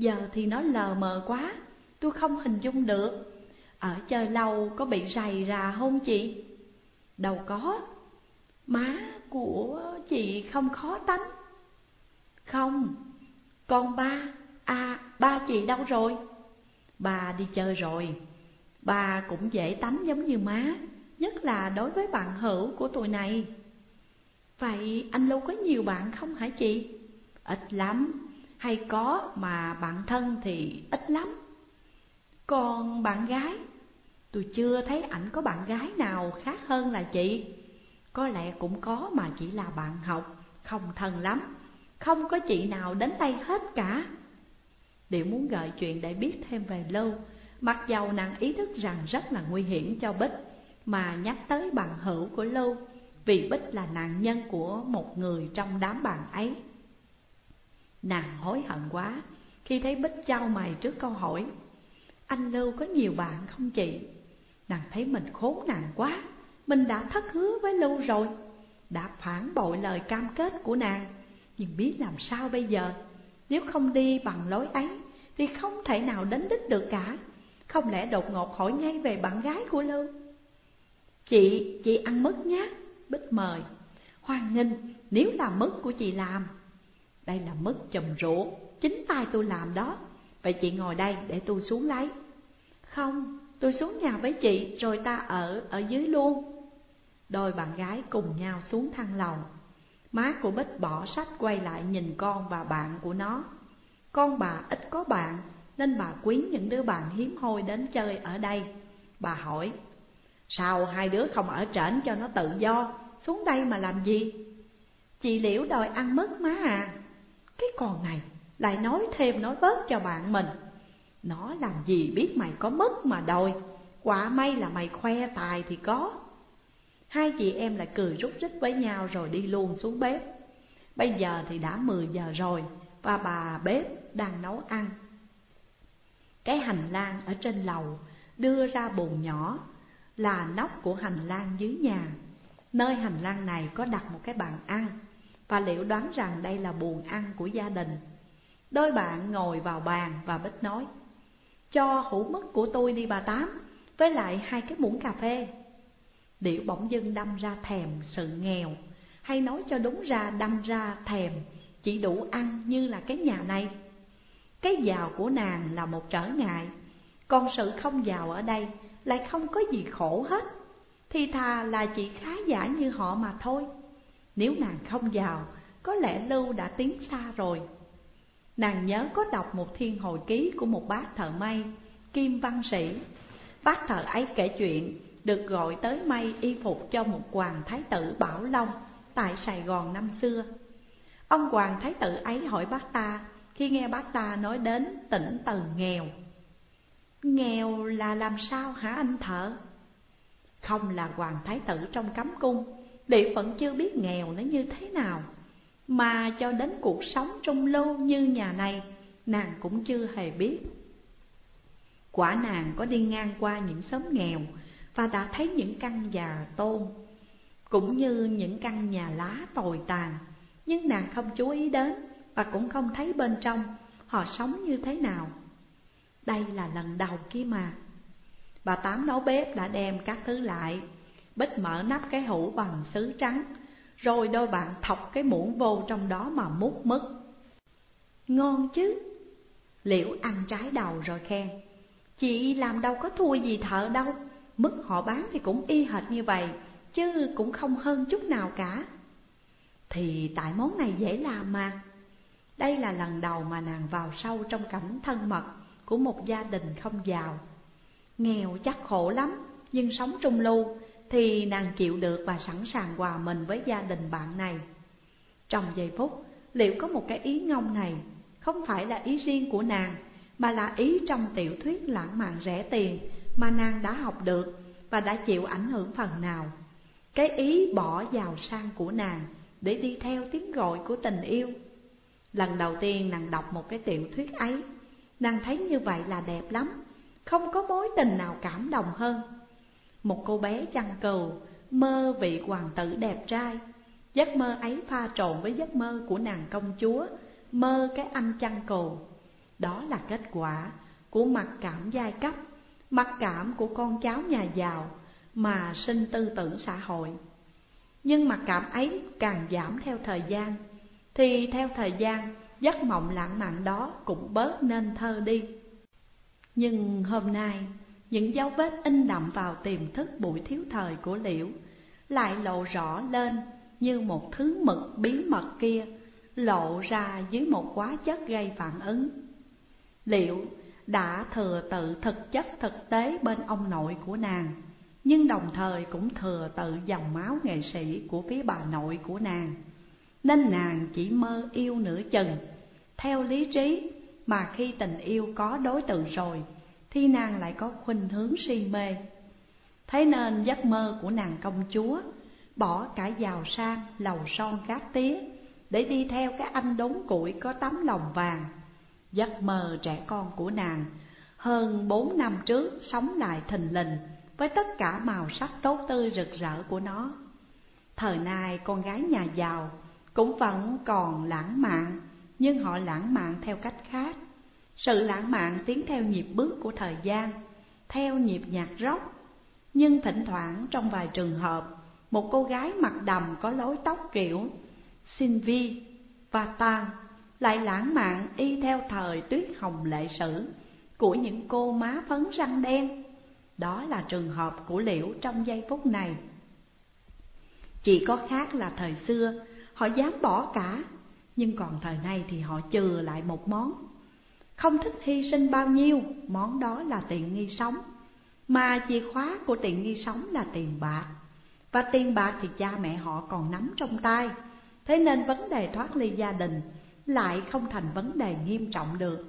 Giờ thì nó lờ mờ quá, Tôi không hình dung được Ở chơi lâu, có bị rầy rà không chị? Đâu có Má của chị không khó tánh Không, Con ba À ba chị đâu rồi? Bà đi chơi rồi Bà cũng dễ tánh giống như má, Nhất là đối với bạn hữu của tụi này Vậy anh Lưu có nhiều bạn không hả chị? Ít lắm hay có mà bạn thân thì ít lắm. Còn bạn gái, Tôi chưa thấy ảnh có bạn gái nào khác hơn là chị. Có lẽ cũng có mà chỉ là bạn học, Không thân lắm. Không có chị nào đến tay hết cả. Điệu muốn gợi chuyện để biết thêm về Lâu Mặc dầu nàng ý thức rằng rất là nguy hiểm cho Bích, Mà nhắc tới bằng hữu của Lâu Vì Bích là nạn nhân của một người trong đám bạn ấy. Nàng hối hận quá khi thấy Bích trao mày trước câu hỏi Anh Lưu có nhiều bạn không chị? Nàng thấy mình khốn nạn quá Mình đã thất hứa với Lưu rồi Đã phản bội lời cam kết của nàng. Nhưng biết làm sao bây giờ? Nếu không đi bằng lối ấy Thì không thể nào đến đích được cả. Không lẽ đột ngột hỏi ngay về bạn gái của Lưu? Chị, chị ăn mứt nhé Bích mời. Hoan nghênh nếu là mứt của chị làm đây là mứt chùm rổ, Chính tay tôi làm đó. Vậy chị ngồi đây để tôi xuống lấy. Không, tôi xuống nhà với chị Rồi ta ở ở dưới luôn. Đôi bạn gái cùng nhau xuống thang lầu. Má của Bích bỏ sách quay lại nhìn con và bạn của nó. Con bà ít có bạn Nên bà quý những đứa bạn hiếm hoi đến chơi ở đây. Bà hỏi Sao hai đứa không ở trển cho nó tự do? Xuống đây mà làm gì? Chị Liễu đòi ăn mất má à. Cái con này lại nói thêm nói bớt cho bạn mình. Nó làm gì biết mày có mất mà đòi. Quả may là mày khoe tài thì có. Hai chị em lại cười rút rít với nhau rồi đi luôn xuống bếp. Bây giờ thì đã 10 giờ rồi Và bà bếp đang nấu ăn. Cái hành lang ở trên lầu đưa ra bồn nhỏ Là nóc của hành lang dưới nhà. Nơi hành lang này có đặt một cái bàn ăn. Và liệu đoán rằng đây là buồn ăn của gia đình? Đôi bạn ngồi vào bàn và Bích nói, Cho hũ mứt của tôi đi bà Tám, Với lại hai cái muỗng cà phê. Điệu bỗng dưng đâm ra thèm sự nghèo, Hay nói cho đúng ra đâm ra thèm, Chỉ đủ ăn như là cái nhà này. Cái giàu của nàng là một trở ngại, Còn sự không giàu ở đây lại không có gì khổ hết. Thì thà là chỉ khá giả như họ mà thôi. Nếu nàng không giàu Có lẽ Lưu đã tiến xa rồi Nàng nhớ có đọc một thiên hồi ký của một bác thợ may Kim văn sĩ Bác thợ ấy kể chuyện được gọi tới may y phục cho một hoàng thái tử Bảo Long tại Sài Gòn năm xưa. Ông hoàng thái tử ấy hỏi bác ta khi nghe bác ta nói đến tỉnh từ nghèo. Nghèo là làm sao hả anh thợ? Không là hoàng thái tử trong cấm cung, địa phận chưa biết nghèo nó như thế nào. Mà cho đến cuộc sống trong lô như nhà này, nàng cũng chưa hề biết. Quả nàng có đi ngang qua những xóm nghèo và đã thấy những căn nhà tôn cũng như những căn nhà lá tồi tàn nhưng nàng không chú ý đến và cũng không thấy bên trong họ sống như thế nào đây là lần đầu kia mà bà tám nấu bếp đã đem các thứ lại bích mở nắp cái hũ bằng sứ trắng, rồi đôi bạn thọc cái muỗng vô trong đó mà múc mứt. Ngon chứ? Liễu ăn trái đầu rồi khen. Chị làm đâu có thua gì thợ đâu Mức họ bán thì cũng y hệt như vậy, Chứ cũng không hơn chút nào cả. Thì tại món này dễ làm mà. Đây là lần đầu mà nàng vào sâu trong cảnh thân mật Của một gia đình không giàu. Nghèo chắc khổ lắm, Nhưng sống trung lưu thì nàng chịu được và sẵn sàng hòa mình với gia đình bạn này Trong giây phút Liệu có một cái ý ngông này Không phải là ý riêng của nàng Mà là ý trong tiểu thuyết lãng mạn rẻ tiền mà nàng đã học được và đã chịu ảnh hưởng phần nào. Cái ý bỏ giàu sang của nàng để đi theo tiếng gọi của tình yêu. Lần đầu tiên nàng đọc một cái tiểu thuyết ấy, nàng thấy như vậy là đẹp lắm, không có mối tình nào cảm động hơn. Một cô bé chăn cừu mơ vị hoàng tử đẹp trai, giấc mơ ấy pha trộn với giấc mơ của nàng công chúa, mơ cái anh chăn cừu. Đó là kết quả của mặc cảm giai cấp mặc cảm của con cháu nhà giàu mà sinh tư tưởng xã hội. Nhưng mặc cảm ấy càng giảm theo thời gian, thì theo thời gian giấc mộng lãng mạn đó cũng bớt nên thơ đi. Nhưng hôm nay, những dấu vết in đậm vào tiềm thức buổi thiếu thời của Liễu lại lộ rõ lên như một thứ mực bí mật kia, lộ ra dưới một quá chất gây phản ứng. Liệu đã thừa tự thực chất thực tế bên ông nội của nàng, nhưng đồng thời cũng thừa tự dòng máu nghệ sĩ của phía bà nội của nàng, nên nàng chỉ mơ yêu nửa chừng theo lý trí mà khi tình yêu có đối tượng rồi thì nàng lại có khuynh hướng si mê. Thế nên giấc mơ của nàng công chúa, bỏ cả giàu sang, lầu son gác tía, Để đi theo cái anh đốn củi có tấm lòng vàng. Giấc mơ trẻ con của nàng, Hơn bốn năm trước sống lại thình lình, Với tất cả màu sắc tốt tươi rực rỡ của nó. Thời nay con gái nhà giàu cũng vẫn còn lãng mạn, Nhưng họ lãng mạn theo cách khác. Sự lãng mạn tiến theo nhịp bước của thời gian, Theo nhịp nhạc rock. Nhưng thỉnh thoảng trong vài trường hợp, Một cô gái mặt đầm có lối tóc kiểu Sylvie và Tan Lại lãng mạn y theo thời tuyết hồng lệ sử Của những cô má phấn răng đen. Đó là trường hợp của liễu trong giây phút này. Chỉ có khác là thời xưa, họ dám bỏ cả, Nhưng còn thời nay thì họ chừa lại một món. Không thích hy sinh bao nhiêu, món đó là tiện nghi sống. Mà chìa khóa của tiện nghi sống là tiền bạc. Và tiền bạc thì cha mẹ họ còn nắm trong tay. Thế nên vấn đề thoát ly gia đình lại không thành vấn đề nghiêm trọng được.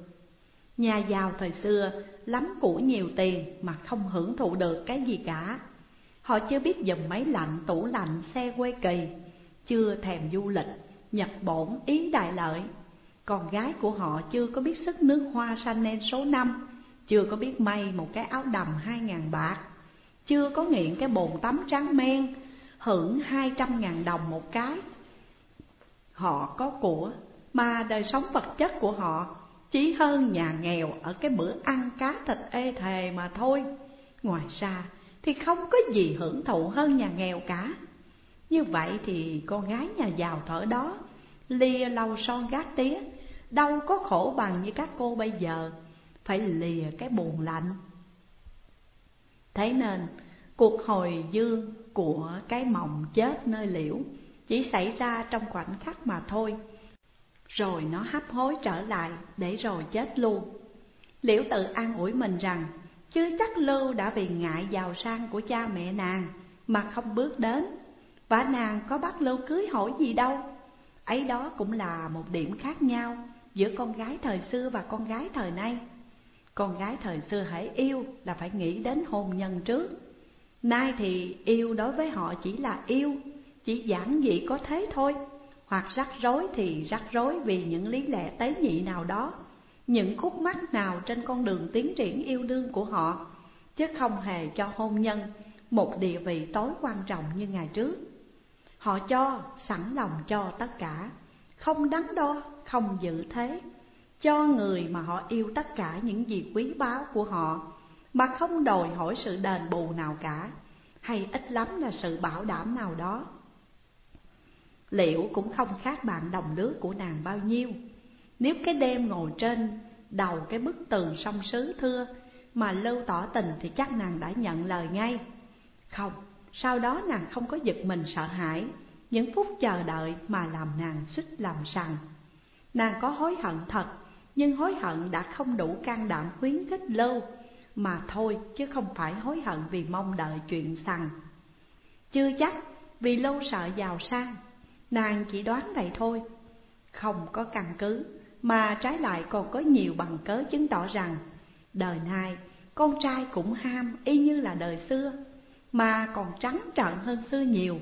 Nhà giàu thời xưa lắm của nhiều tiền mà không hưởng thụ được cái gì cả. Họ chưa biết dùng máy lạnh, tủ lạnh, xe quê kỳ Chưa thèm du lịch, nhập bổn, ý đại lợi. Con gái của họ chưa có biết sức nước hoa Chanel số 5 Chưa có biết may một cái áo đầm hai ngàn bạc, Chưa có nghiện cái bồn tắm trắng men, Hưởng hai trăm ngàn đồng một cái. Họ có của, mà đời sống vật chất của họ Chỉ hơn nhà nghèo ở cái bữa ăn cá thịt ê thề mà thôi. Ngoài ra thì không có gì hưởng thụ hơn nhà nghèo cả. Như vậy thì con gái nhà giàu thở đó lìa lầu son gác tía, Đâu có khổ bằng như các cô bây giờ. Phải lìa cái buồn lạnh. Thế nên, cuộc hồi dương của cái mộng chết nơi liễu Chỉ xảy ra trong khoảnh khắc mà thôi. Rồi nó hấp hối trở lại để rồi chết luôn. Liễu tự an ủi mình rằng Chứ chắc Lưu đã vì ngại giàu sang của cha mẹ nàng Mà không bước đến. Và nàng có bắt Lưu cưới hỏi gì đâu. Ấy đó cũng là một điểm khác nhau Giữa con gái thời xưa và con gái thời nay. Con gái thời xưa hãy yêu là phải nghĩ đến hôn nhân trước. Nay thì yêu đối với họ chỉ là yêu, Chỉ giản dị có thế thôi. Hoặc rắc rối thì rắc rối vì những lý lẽ tế nhị nào đó, những khúc mắc nào trên con đường tiến triển yêu đương của họ, chứ không hề cho hôn nhân một địa vị tối quan trọng như ngày trước họ cho sẵn lòng cho tất cả. Không đắn đo không giữ thế. Cho người mà họ yêu tất cả những gì quý báu của họ mà không đòi hỏi sự đền bù nào cả hay ít lắm là sự bảo đảm nào đó. Liệu cũng không khác bạn đồng lứa của nàng bao nhiêu. Nếu cái đêm ngồi trên đầu cái bức tường sông sứ thưa Mà lưu tỏ tình thì chắc nàng đã nhận lời ngay. Không, sau đó nàng không có giật mình sợ hãi, Những phút chờ đợi mà làm nàng xích làm sằng. Nàng có hối hận thật, Nhưng hối hận đã không đủ can đảm khuyến khích lâu Mà thôi, chứ không phải hối hận vì mong đợi chuyện sằng. Chưa chắc vì lâu sợ giàu sang, Nàng chỉ đoán vậy thôi. Không có căn cứ, mà trái lại còn có nhiều bằng cớ chứng tỏ rằng đời nay con trai cũng ham y như là đời xưa mà còn trắng trợn hơn xưa nhiều.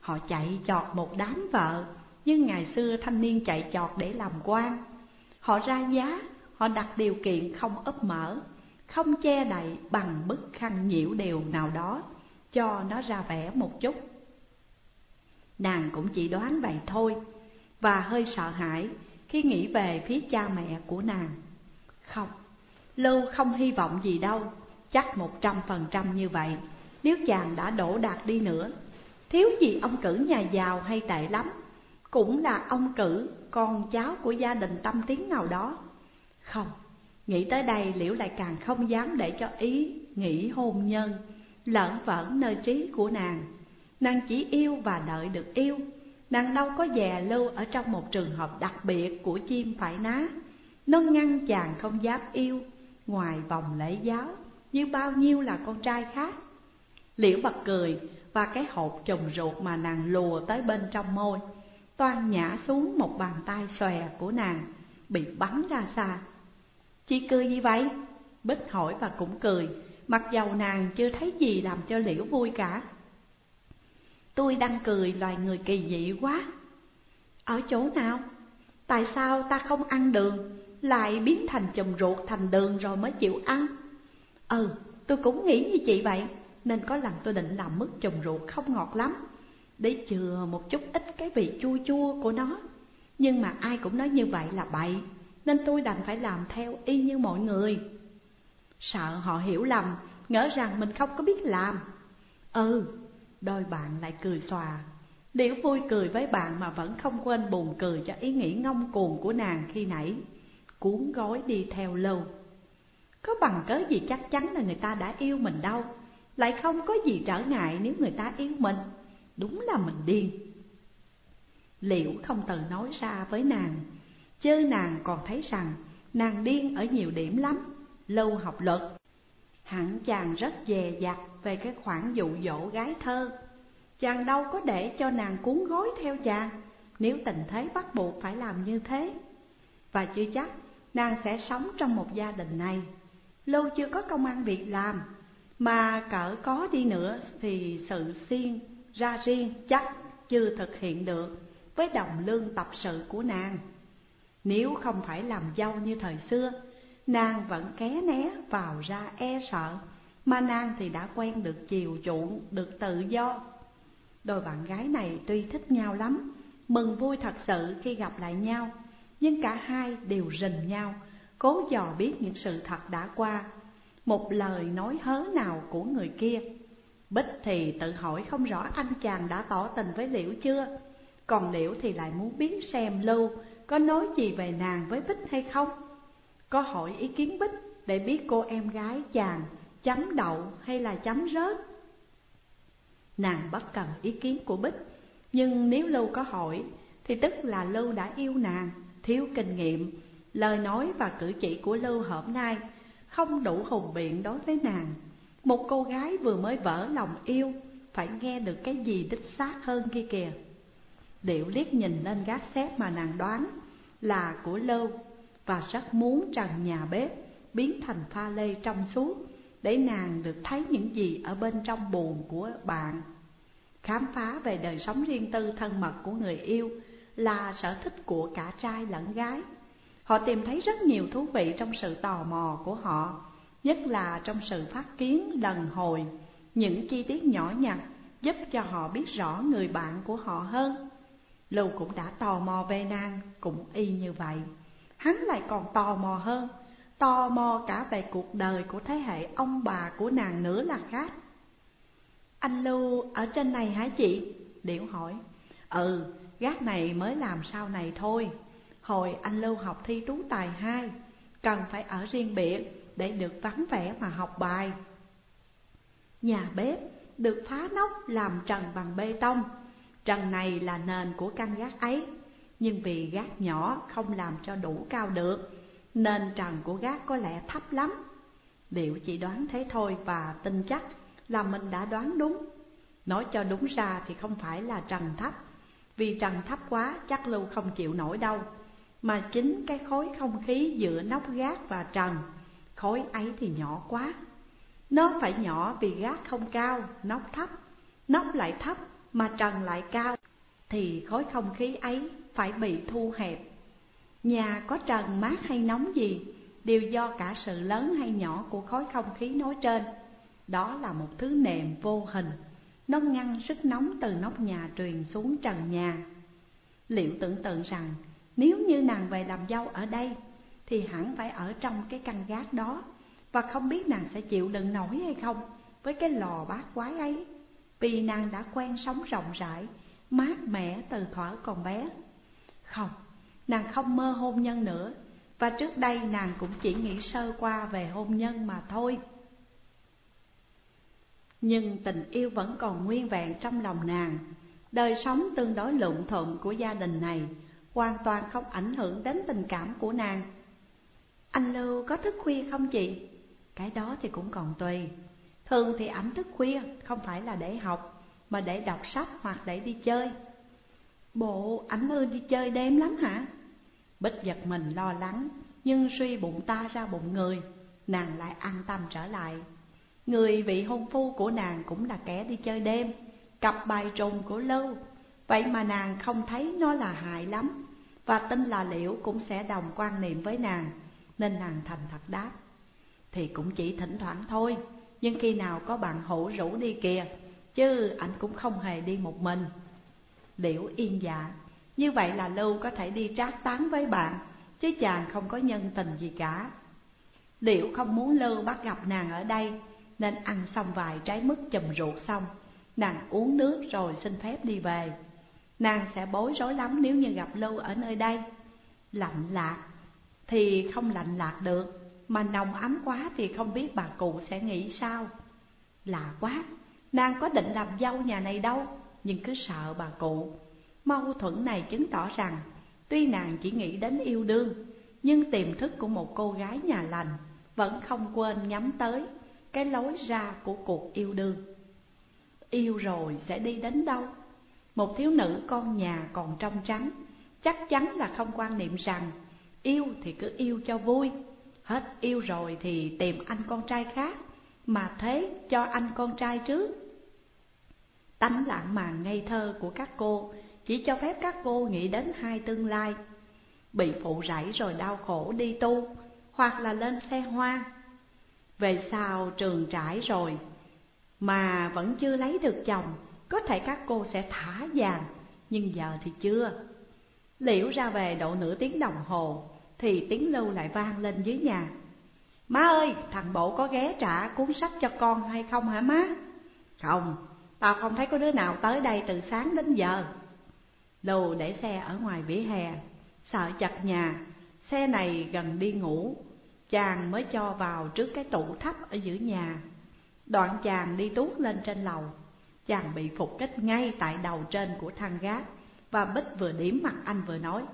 Họ chạy chọt một đám vợ nhưng ngày xưa thanh niên chạy chọt để làm quan. Họ ra giá họ đặt điều kiện không ấp mở không che đậy bằng bức khăn nhiễu đều nào đó cho nó ra vẻ một chút. Nàng cũng chỉ đoán vậy thôi và hơi sợ hãi khi nghĩ về phía cha mẹ của nàng. Không, Lưu không hy vọng gì đâu, chắc một trăm phần trăm như vậy, nếu chàng đã đổ đạt đi nữa. Thiếu gì ông cử nhà giàu hay tệ lắm, cũng là ông cử con cháu của gia đình tâm tiếng nào đó. Không, nghĩ tới đây liễu lại càng không dám để cho ý nghĩ hôn nhân lẫn vẩn nơi trí của nàng. Nàng chỉ yêu và đợi được yêu Nàng đâu có dè lưu ở trong một trường hợp đặc biệt của chim phải ná Nó ngăn chàng không dám yêu ngoài vòng lễ giáo Như bao nhiêu là con trai khác Liễu bật cười và cái hộp trùng ruột mà nàng lùa tới bên trong môi. Toan nhả xuống một bàn tay xòe của nàng, Bị bắn ra xa. Chị cười gì vậy? Bích hỏi và cũng cười, Mặc dầu nàng chưa thấy gì làm cho Liễu vui cả. Tôi đang cười loài người kỳ dị quá. Ở chỗ nào? Tại sao ta không ăn đường, Lại biến thành chùm ruột thành đường rồi mới chịu ăn? Ừ tôi cũng nghĩ như chị vậy. Nên có lần tôi định làm mứt trồng ruột không ngọt lắm, Để chừa một chút ít cái vị chua chua của nó. Nhưng mà ai cũng nói như vậy là bậy, Nên tôi đành phải làm theo y như mọi người. Sợ họ hiểu lầm, Ngỡ rằng mình không có biết làm. Ừ Đôi bạn lại cười xòa. Liễu vui cười với bạn mà vẫn không quên buồn cười cho ý nghĩ ngông cuồng của nàng khi nãy, Cuốn gói đi theo lâu. Có bằng cớ gì chắc chắn là người ta đã yêu mình đâu. Lại không có gì trở ngại nếu người ta yêu mình. Đúng là mình điên. Liễu không từng nói ra với nàng Chứ nàng còn thấy rằng nàng điên ở nhiều điểm lắm, Lâu học luật. Hẳn chàng rất dè dặt về cái khoản dụ dỗ gái thơ. Chàng đâu có để cho nàng cuốn gói theo chàng, Nếu tình thế bắt buộc phải làm như thế. Và chưa chắc nàng sẽ sống trong một gia đình này. Lâu chưa có công ăn việc làm mà cỡ có đi nữa thì sự xiên ra riêng chắc chưa thực hiện được Với đồng lương tập sự của nàng. Nếu không phải làm dâu như thời xưa Nàng vẫn ké né vào ra e sợ Mà nàng thì đã quen được chiều chuộng, được tự do. Đôi bạn gái này tuy thích nhau lắm Mừng vui thật sự khi gặp lại nhau Nhưng cả hai đều rình nhau Cố dò biết những sự thật đã qua. Một lời nói hớ nào của người kia. Bích thì tự hỏi không rõ anh chàng đã tỏ tình với Liễu chưa. Còn Liễu thì lại muốn biết xem Lưu có nói gì về nàng với Bích hay không. Có hỏi ý kiến Bích để biết cô em gái chàng chấm đậu hay là chấm rớt. Nàng bất cần ý kiến của Bích, Nhưng nếu Lưu có hỏi Thì tức là Lưu đã yêu nàng, Thiếu kinh nghiệm, Lời nói và cử chỉ của Lưu hôm nay không đủ hùng biện đối với nàng Một cô gái vừa mới vỡ lòng yêu, Phải nghe được cái gì đích xác hơn kia kìa Điệu liếc nhìn lên gác xếp mà nàng đoán Là của lâu Và rất muốn trần nhà bếp Biến thành pha lê trong suốt để nàng được thấy những gì ở bên trong buồn của bạn. Khám phá về đời sống riêng tư thân mật của người yêu là sở thích của cả trai lẫn gái. Họ tìm thấy rất nhiều thú vị trong sự tò mò của họ, nhất là trong sự phát kiến lần hồi, những chi tiết nhỏ nhặt giúp cho họ biết rõ người bạn của họ hơn. Lưu cũng đã tò mò về nàng, cũng y như vậy. Hắn lại còn tò mò hơn tò mò cả về cuộc đời của thế hệ ông bà của nàng nữa là khác. Anh Lưu ở trên này hả chị? Điểu hỏi. Ừ, gác này mới làm sau này thôi. Hồi anh Lưu học thi tú tài hai, cần phải ở riêng biệt để được vắng vẻ mà học bài. Nhà bếp được phá nóc làm trần bằng bê tông. Trần này là nền của căn gác ấy, nhưng vì gác nhỏ không làm cho đủ cao được nên trần của gác có lẽ thấp lắm Điệu chỉ đoán thế thôi và tin chắc là mình đã đoán đúng Nói cho đúng ra thì không phải là trần thấp Vì trần thấp quá chắc Lưu không chịu nổi đâu mà chính cái khối không khí giữa nóc gác và trần Khối ấy thì nhỏ quá. Nó phải nhỏ vì gác không cao, nóc thấp. Nóc lại thấp mà trần lại cao Thì khối không khí ấy phải bị thu hẹp. Nhà có trần mát hay nóng gì Đều do cả sự lớn hay nhỏ của khối không khí nói trên. Đó là một thứ nệm vô hình. Nó ngăn sức nóng từ nóc nhà truyền xuống trần nhà. Liệu tưởng tượng rằng nếu như nàng về làm dâu ở đây, Thì hẳn phải ở trong cái căn gác đó. Và không biết nàng sẽ chịu đựng nổi hay không Với cái lò bát quái ấy. Vì nàng đã quen sống rộng rãi, Mát mẻ từ thuở còn bé. Không, Nàng không mơ hôn nhân nữa. Và trước đây nàng cũng chỉ nghĩ sơ qua về hôn nhân mà thôi. Nhưng tình yêu vẫn còn nguyên vẹn trong lòng nàng. Đời sống tương đối lụng thuận của gia đình này Hoàn toàn không ảnh hưởng đến tình cảm của nàng Anh Lưu có thức khuya không chị? Cái đó thì cũng còn tùy Thường thì ảnh thức khuya, không phải là để học, Mà để đọc sách hoặc để đi chơi Bộ ảnh ưa đi chơi đêm lắm hả? Bích giật mình lo lắng, Nhưng suy bụng ta ra bụng người, Nàng lại an tâm trở lại Người vị hôn phu của nàng cũng là kẻ đi chơi đêm, Cặp bài trùng của Lưu Vậy mà nàng không thấy nó là hại lắm, Và tin là Liễu cũng sẽ đồng quan niệm với nàng, Nên nàng thành thật đáp. Thì cũng chỉ thỉnh thoảng thôi, Nhưng khi nào có bạn hữu rủ đi kìa, Chứ anh cũng không hề đi một mình. Liễu yên dạ Như vậy là Lưu có thể đi trác tán với bạn, Chứ chàng không có nhân tình gì cả. Liễu không muốn Lưu bắt gặp nàng ở đây, Nên ăn xong vài trái mứt chùm ruột xong, Nàng uống nước rồi xin phép đi về. Nàng sẽ bối rối lắm nếu như gặp Lưu ở nơi đây. Lạnh lạc thì không lạnh lạc được Mà nồng ấm quá thì không biết bà cụ sẽ nghĩ sao. Lạ quá, nàng có định làm dâu nhà này đâu Nhưng cứ sợ bà cụ. Mâu thuẫn này chứng tỏ rằng Tuy nàng chỉ nghĩ đến yêu đương Nhưng tiềm thức của một cô gái nhà lành Vẫn không quên nhắm tới Cái lối ra của cuộc yêu đương. Yêu rồi sẽ đi đến đâu? Một thiếu nữ con nhà còn trong trắng, Chắc chắn là không quan niệm rằng Yêu thì cứ yêu cho vui. Hết yêu rồi thì tìm anh con trai khác, Mà thế cho anh con trai trước Tánh lãng mạn ngây thơ của các cô Chỉ cho phép các cô nghĩ đến hai tương lai. Bị phụ rảy rồi đau khổ đi tu, Hoặc là lên xe hoa. Về sau trường trải rồi, Mà vẫn chưa lấy được chồng có thể các cô sẽ thả vàng Nhưng giờ thì chưa. Liễu ra về độ nửa tiếng đồng hồ Thì tiếng lưu lại vang lên dưới nhà. Má ơi, thằng bộ có ghé trả cuốn sách cho con hay không hả má? Không, tao không thấy có đứa nào tới đây từ sáng đến giờ. Lưu để xe ở ngoài vỉa hè Sợ chặt nhà, xe này gần đi ngủ Chàng mới cho vào trước cái tủ thấp ở giữa nhà. Đoạn chàng đi tuốt lên trên lầu. Chàng bị phục kích ngay tại đầu trên của thang gác và Bích vừa điếm mặt anh vừa nói,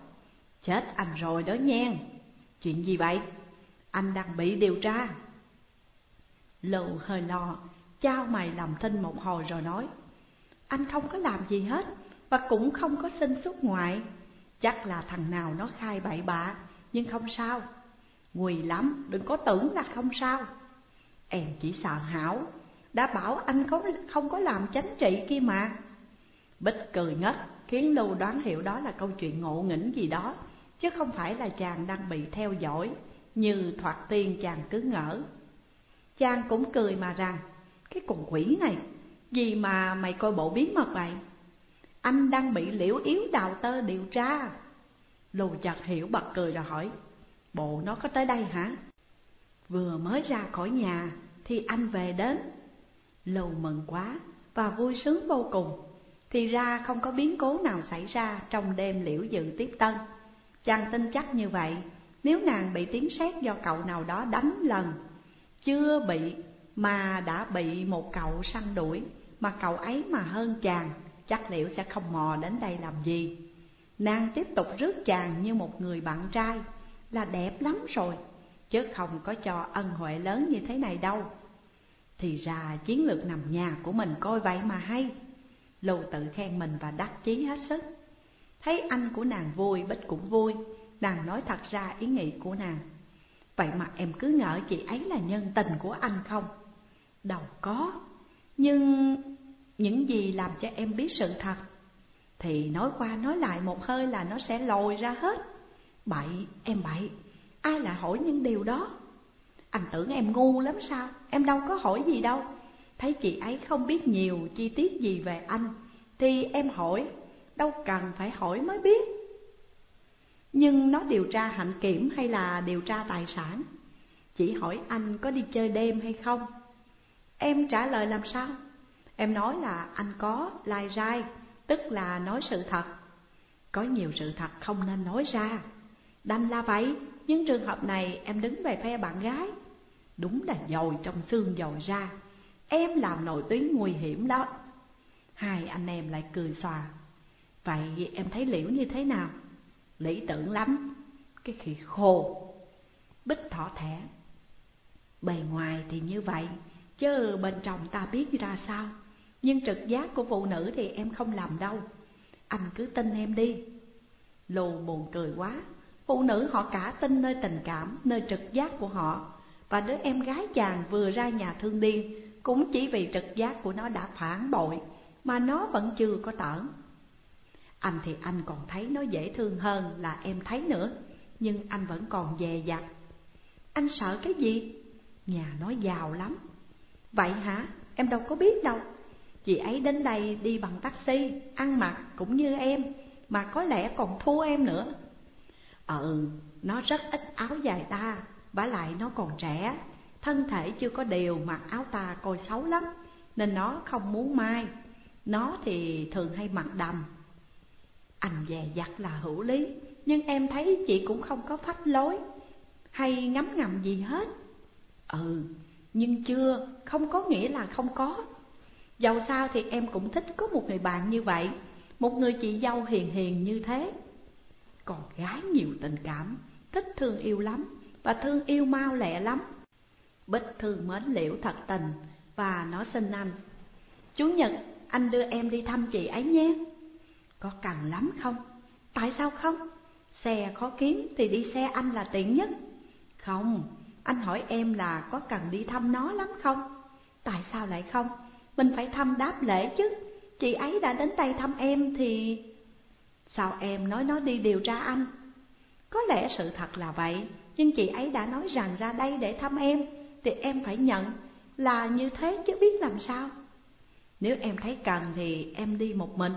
Chết anh rồi đó nhen. Chuyện gì vậy? Anh đang bị điều tra. Lụ hơi lo chao mày làm thinh một hồi rồi nói, Anh không có làm gì hết Và cũng không có xin xuất ngoại. Chắc là thằng nào nó khai bậy bạ, Nhưng không sao. Nguy lắm, đừng có tưởng là không sao. Em chỉ sợ hảo đã bảo anh không, không có làm chánh trị kia mà Bích cười ngất khiến Lưu đoán hiểu đó là câu chuyện ngộ nghĩnh gì đó, chứ không phải là chàng đang bị theo dõi, như thoạt tiên chàng cứ ngỡ. Chàng cũng cười mà rằng, cái con quỷ này, gì mà mày coi bộ bí mật vậy? Anh đang bị liễu yếu đào tơ điều tra. Lưu chợt hiểu bật cười rồi hỏi, bộ nó có tới đây hả? Vừa mới ra khỏi nhà thì anh về đến lầu mừng quá và vui sướng vô cùng, thì ra không có biến cố nào xảy ra trong đêm liễu dự tiếp tân. Chàng tin chắc như vậy, Nếu nàng bị tiếng sét do cậu nào đó đánh lần, Chưa bị mà đã bị một cậu săn đuổi, Mà cậu ấy mà hơn chàng, Chắc liễu sẽ không mò đến đây làm gì. Nàng tiếp tục rước chàng như một người bạn trai, Là đẹp lắm rồi, Chứ không có cho ân huệ lớn như thế này đâu. Thì ra chiến lược nằm nhà của mình coi vậy mà hay. Lưu tự khen mình và đắc chí hết sức. Thấy anh của nàng vui, Bích cũng vui. Nàng nói thật ra ý nghĩ của nàng. Vậy mà em cứ ngỡ chị ấy là nhân tình của anh không? Đâu có. Nhưng những gì làm cho em biết sự thật Thì nói qua nói lại một hơi là nó sẽ lồi ra hết. Bậy, em bậy Ai lại hỏi những điều đó? Anh tưởng em ngu lắm sao? Em đâu có hỏi gì đâu. Thấy chị ấy không biết nhiều chi tiết gì về anh, Thì em hỏi, Đâu cần phải hỏi mới biết. Nhưng nó điều tra hạnh kiểm hay là điều tra tài sản? Chỉ hỏi anh có đi chơi đêm hay không? Em trả lời làm sao? Em nói là anh có lai rai, Tức là nói sự thật. Có nhiều sự thật không nên nói ra. Đành là vậy Nhưng trường hợp này em đứng về phe bạn gái. Đúng là dồi trong xương dồi ra. Em làm nổi tiếng nguy hiểm đó. Hai anh em lại cười xòa. Vậy em thấy Liễu như thế nào? Lý tưởng lắm. Cái khỉ khô. Bích thỏ thẻ. Bề ngoài thì như vậy Chứ bên trong ta biết ra sao. Nhưng trực giác của phụ nữ thì em không làm đâu. Anh cứ tin em đi. Lù buồn cười quá. Phụ nữ họ cả tin nơi tình cảm, Nơi trực giác của họ. Và đứa em gái chàng vừa ra nhà thương điên cũng chỉ vì trực giác của nó đã phản bội Mà nó vẫn chưa có tởn Anh thì anh còn thấy nó dễ thương hơn là em thấy nữa Nhưng anh vẫn còn dè dặt. Anh sợ cái gì? Nhà nó giàu lắm. Vậy hả? Em đâu có biết đâu. Chị ấy đến đây đi bằng taxi Ăn mặc cũng như em Mà có lẽ còn thua em nữa. Ừ, nó rất ít áo dài ta vả lại nó còn trẻ Thân thể chưa có điều mặc áo ta coi xấu lắm Nên nó không muốn mai. Nó thì thường hay mặc đầm. Anh dè dặt là hữu lý Nhưng em thấy chị cũng không có phách lối Hay ngấm ngầm gì hết. Ừ, nhưng chưa, không có nghĩa là không có. Dầu sao thì em cũng thích có một người bạn như vậy Một người chị dâu hiền hiền như thế. Còn gái nhiều tình cảm, thích thương yêu lắm. Và thương yêu mau lẹ lắm Bích thương mến liễu thật tình Và nó xin anh Chủ nhật anh đưa em đi thăm chị ấy nhé Có cần lắm không? Tại sao không? Xe khó kiếm thì đi xe anh là tiện nhất Không, anh hỏi em là có cần đi thăm nó lắm không? Tại sao lại không? Mình phải thăm đáp lễ chứ Chị ấy đã đến đây thăm em thì... Sao em nói nó đi điều tra anh? Có lẽ sự thật là vậy nhưng chị ấy đã nói rằng ra đây để thăm em, Thì em phải nhận là như thế chứ biết làm sao. Nếu em thấy cần thì em đi một mình,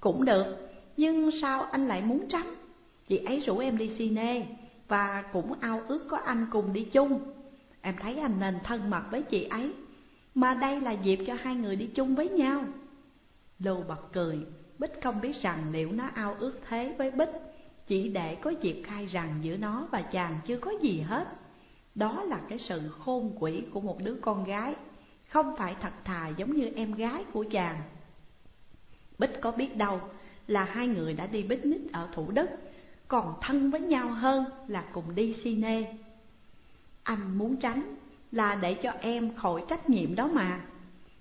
Cũng được. Nhưng sao anh lại muốn tránh? Chị ấy rủ em đi cine Và cũng ao ước có anh cùng đi chung. Em thấy anh nên thân mật với chị ấy, Mà đây là dịp cho hai người đi chung với nhau. Lưu bật cười, Bích không biết rằng liệu nó ao ước thế với Bích. Chỉ để có dịp khai rằng giữa nó và chàng chưa có gì hết. Đó là cái sự khôn quỷ của một đứa con gái. Không phải thật thà giống như em gái của chàng. Bích có biết đâu là hai người đã đi picnic ở Thủ Đức, Còn thân với nhau hơn là cùng đi cine Anh muốn tránh là để cho em khỏi trách nhiệm đó mà.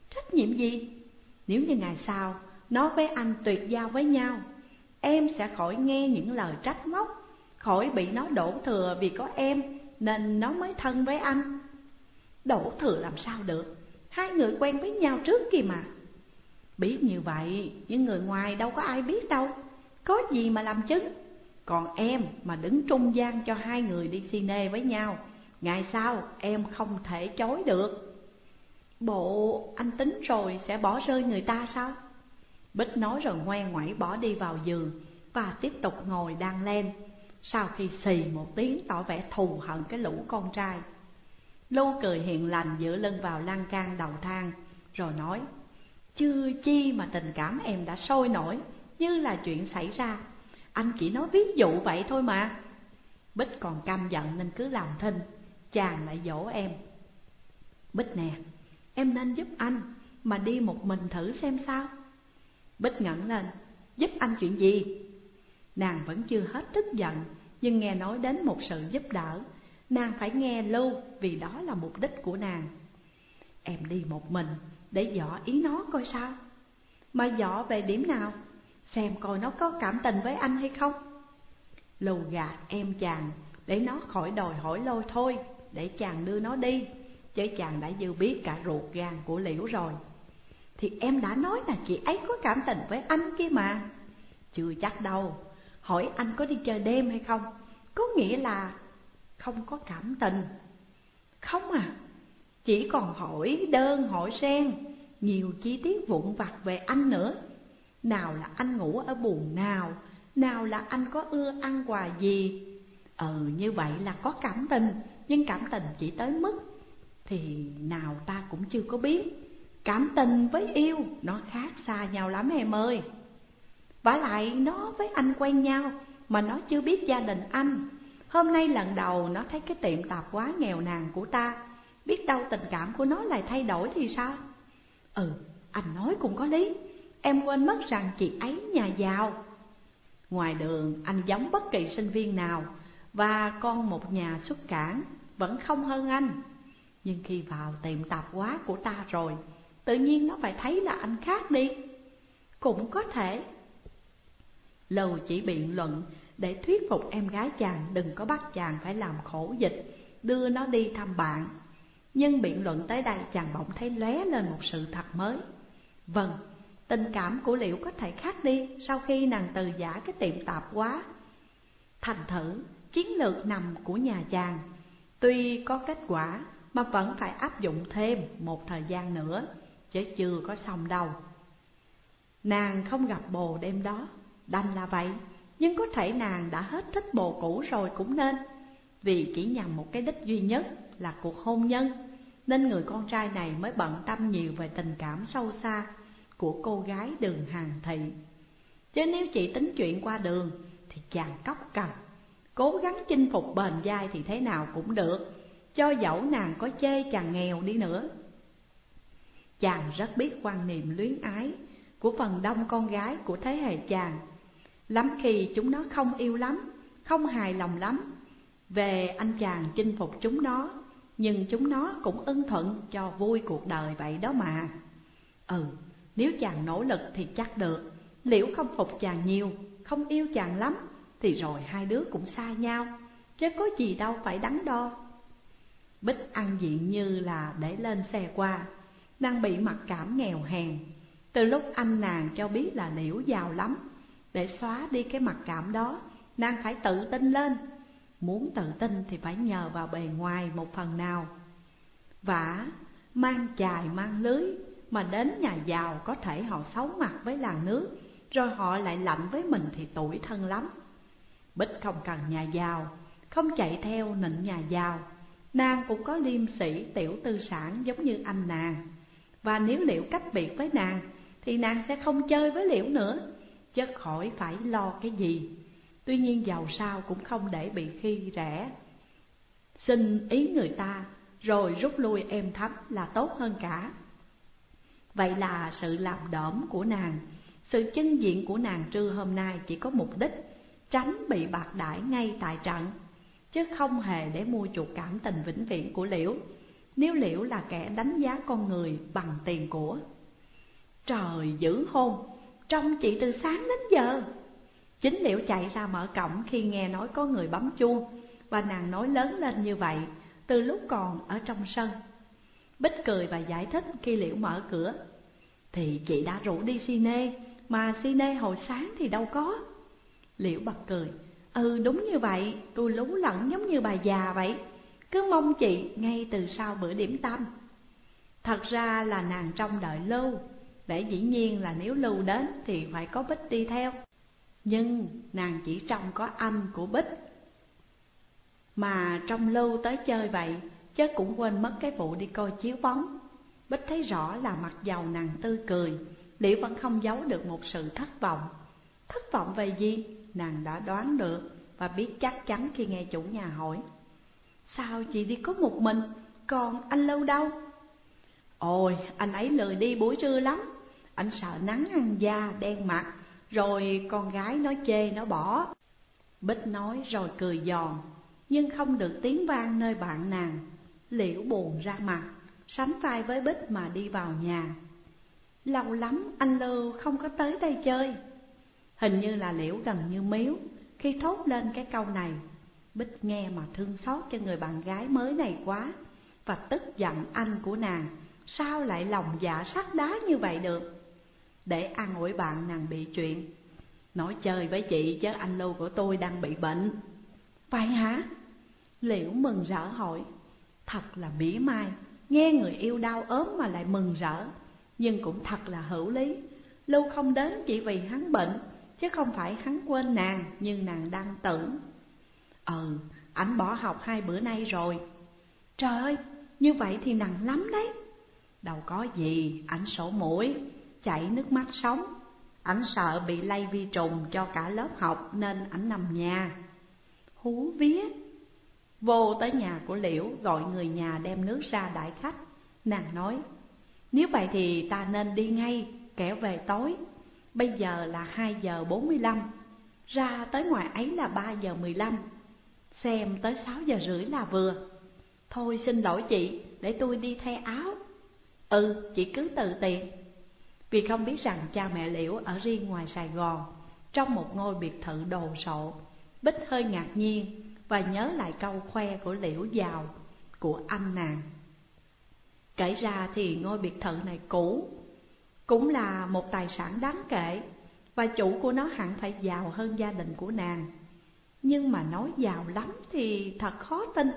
Trách nhiệm gì? Nếu như ngày sau, nó với anh tuyệt giao với nhau Em sẽ khỏi nghe những lời trách móc, Khỏi bị nó đổ thừa vì có em, Nên nó mới thân với anh. Đổ thừa làm sao được? Hai người quen với nhau trước kìa mà. Biết như vậy, những người ngoài đâu có ai biết đâu. Có gì mà làm chứng? Còn em mà đứng trung gian cho hai người đi cine với nhau, Ngày sau em không thể chối được. Bộ, anh tính rồi sẽ bỏ rơi người ta sao? Bích nói rồi ngoe ngoẩy bỏ đi vào giường Và tiếp tục ngồi đang lên. Sau khi xì một tiếng tỏ vẻ thù hận cái lũ con trai. Lưu cười hiền lành dựa lưng vào lan can đầu thang, Rồi nói Chưa chi mà tình cảm em đã sôi nổi, Như là chuyện xảy ra. Anh chỉ nói ví dụ vậy thôi mà. Bích còn căm giận nên cứ làm thinh, Chàng lại dỗ em. Bích nè, Em nên giúp anh Mà đi một mình thử xem sao. Bích ngẩng lên. Giúp anh chuyện gì? Nàng vẫn chưa hết tức giận, Nhưng nghe nói đến một sự giúp đỡ, Nàng phải nghe lưu Vì đó là mục đích của nàng. Em đi một mình Để dọ ý nó coi sao. Mà dọ về điểm nào? Xem coi nó có cảm tình với anh hay không. Lưu gạt em chàng Để nó khỏi đòi hỏi lôi thôi, Để chàng đưa nó đi, Chứ chàng đã dư biết cả ruột gan của Liễu rồi. Thì em đã nói là chị ấy có cảm tình với anh kia mà. Chưa chắc đâu. Hỏi anh có đi chơi đêm hay không? Có nghĩa là không có cảm tình. Không à. Chỉ còn hỏi đơn, hỏi sen Nhiều chi tiết vụn vặt về anh nữa. Nào là anh ngủ ở buồn nào Nào là anh có ưa ăn quà gì. Ừ như vậy là có cảm tình, Nhưng cảm tình chỉ tới mức thì nào ta cũng chưa có biết. Cảm tình với yêu nó khác xa nhau lắm em ơi. Vả lại nó với anh quen nhau Mà nó chưa biết gia đình anh. Hôm nay lần đầu nó thấy cái tiệm tạp quá nghèo nàn của ta. Biết đâu tình cảm của nó lại thay đổi thì sao? Ừ, anh nói cũng có lý. Em quên mất rằng chị ấy nhà giàu. Ngoài đường anh giống bất kỳ sinh viên nào Và con một nhà xuất cảng Vẫn không hơn anh. Nhưng khi vào tiệm tạp hóa của ta rồi Tự nhiên nó phải thấy là anh khác đi. Cũng có thể. Lầu chỉ biện luận để thuyết phục em gái chàng Đừng có bắt chàng phải làm khổ dịch Đưa nó đi thăm bạn. Nhưng biện luận tới đây chàng bỗng thấy lóe lên một sự thật mới. Vâng, Tình cảm của Liễu có thể khác đi sau khi nàng từ giả cái tiệm tạp quá Thành thử, chiến lược nằm của nhà chàng. Tuy có kết quả mà vẫn phải áp dụng thêm một thời gian nữa. Chứ chưa có xong đâu. Nàng không gặp bồ đêm đó, đành là vậy. Nhưng có thể nàng đã hết thích bồ cũ rồi cũng nên. Vì chỉ nhằm một cái đích duy nhất là cuộc hôn nhân. Nên người con trai này mới bận tâm nhiều về tình cảm sâu xa Của cô gái đường hàng thị. Chứ nếu chị tính chuyện qua đường Thì chàng cóc cần Cố gắng chinh phục bền dai thì thế nào cũng được. Cho dẫu nàng có chê chàng nghèo đi nữa Chàng rất biết quan niệm luyến ái Của phần đông con gái của thế hệ chàng. Lắm khi chúng nó không yêu lắm Không hài lòng lắm. Về anh chàng chinh phục chúng nó Nhưng chúng nó cũng ưng thuận cho vui cuộc đời vậy đó mà. Ừ, nếu chàng nỗ lực thì chắc được. Liễu không phục chàng nhiều, không yêu chàng lắm Thì rồi hai đứa cũng xa nhau. Chứ có gì đâu phải đắn đo. Bích ăn diện như là để lên xe qua đang bị mặc cảm nghèo hèn. Từ lúc anh nàng cho biết là liễu giàu lắm Để xóa đi cái mặc cảm đó Nàng phải tự tin lên. Muốn tự tin thì phải nhờ vào bề ngoài một phần nào. Vả, mang chài mang lưới Mà đến nhà giàu có thể họ xấu mặt với làng nước Rồi họ lại lạnh với mình thì tuổi thân lắm. Bích không cần nhà giàu Không chạy theo nịnh nhà giàu. Nàng cũng có liêm sĩ tiểu tư sản giống như anh nàng. Và nếu liễu cách biệt với nàng, Thì nàng sẽ không chơi với liễu nữa, Chứ khỏi phải lo cái gì. Tuy nhiên giàu sao cũng không để bị khi rẻ. Xin ý người ta, rồi rút lui êm thấm là tốt hơn cả. Vậy là sự làm đỡm của nàng, Sự chân diện của nàng trưa hôm nay chỉ có mục đích Tránh bị bạc đãi ngay tại trận, Chứ không hề để mua chuộc cảm tình vĩnh viễn của Liễu. Nếu Liễu là kẻ đánh giá con người bằng tiền của? Trời giữ hôn Trong chị từ sáng đến giờ. Chính Liễu chạy ra mở cổng khi nghe nói có người bấm chuông, Và nàng nói lớn lên như vậy, từ lúc còn ở trong sân. Bích cười và giải thích khi Liễu mở cửa. Thì chị đã rủ đi cine, Mà cine hồi sáng thì đâu có. Liễu bật cười. Ừ đúng như vậy, Tôi lú lẫn giống như bà già vậy. Cứ mong chị ngay từ sau bữa điểm tâm. Thật ra là nàng trông đợi Lưu Để dĩ nhiên là nếu Lưu đến thì phải có Bích đi theo. Nhưng nàng chỉ trông có anh của Bích. Mà trong Lưu tới chơi vậy Chứ cũng quên mất cái vụ đi coi chiếu bóng. Bích thấy rõ là mặt giàu nàng tươi cười Liễu vẫn không giấu được một sự thất vọng. Thất vọng về gì? Nàng đã đoán được và biết chắc chắn khi nghe chủ nhà hỏi. Sao chị đi có một mình, còn anh lâu đâu? Ôi, anh ấy lười đi buổi trưa lắm. Anh sợ nắng ăn da, đen mặt. Rồi con gái nó chê nó bỏ. Bích nói rồi cười giòn. Nhưng không được tiếng vang nơi bạn nàng. Liễu buồn ra mặt Sánh vai với Bích mà đi vào nhà. Lâu lắm anh Lưu không có tới đây chơi. Hình như là Liễu gần như miếu Khi thốt lên cái câu này. Bích nghe mà thương xót cho người bạn gái mới này quá Và tức giận anh của nàng. Sao lại lòng dạ sắt đá như vậy được? Để an ủi bạn, nàng bị chuyện. Nói chơi với chị chứ anh Lưu của tôi đang bị bệnh. Vậy hả? Liễu mừng rỡ hỏi. Thật là mỉa mai, Nghe người yêu đau ốm mà lại mừng rỡ. Nhưng cũng thật là hữu lý. Lưu không đến chỉ vì hắn bệnh, Chứ không phải hắn quên nàng như nàng đang tưởng. Ừ, ảnh bỏ học hai bữa nay rồi. Trời ơi, như vậy thì nặng lắm đấy. Đâu có gì, ảnh sổ mũi, chảy nước mắt sống. Ảnh sợ bị lây vi trùng cho cả lớp học nên ảnh nằm nhà. Hú vía. Vô tới nhà của Liễu gọi người nhà đem nước ra đại khách. Nàng nói Nếu vậy thì ta nên đi ngay, kẻo về tối. Bây giờ là 2 giờ 45 Ra tới ngoài ấy là 3 giờ 15 Xem tới 6 giờ rưỡi là vừa. Thôi xin lỗi chị, để tôi đi thay áo. Ừ chị cứ tự tiện. Vì không biết rằng cha mẹ Liễu ở riêng ngoài Sài Gòn, Trong một ngôi biệt thự đồ sộ, Bích hơi ngạc nhiên Và nhớ lại câu khoe của Liễu giàu, Của anh nàng. Kể ra thì ngôi biệt thự này cũ, Cũng là một tài sản đáng kể Và chủ của nó hẳn phải giàu hơn gia đình của nàng. Nhưng mà nói giàu lắm thì thật khó tin.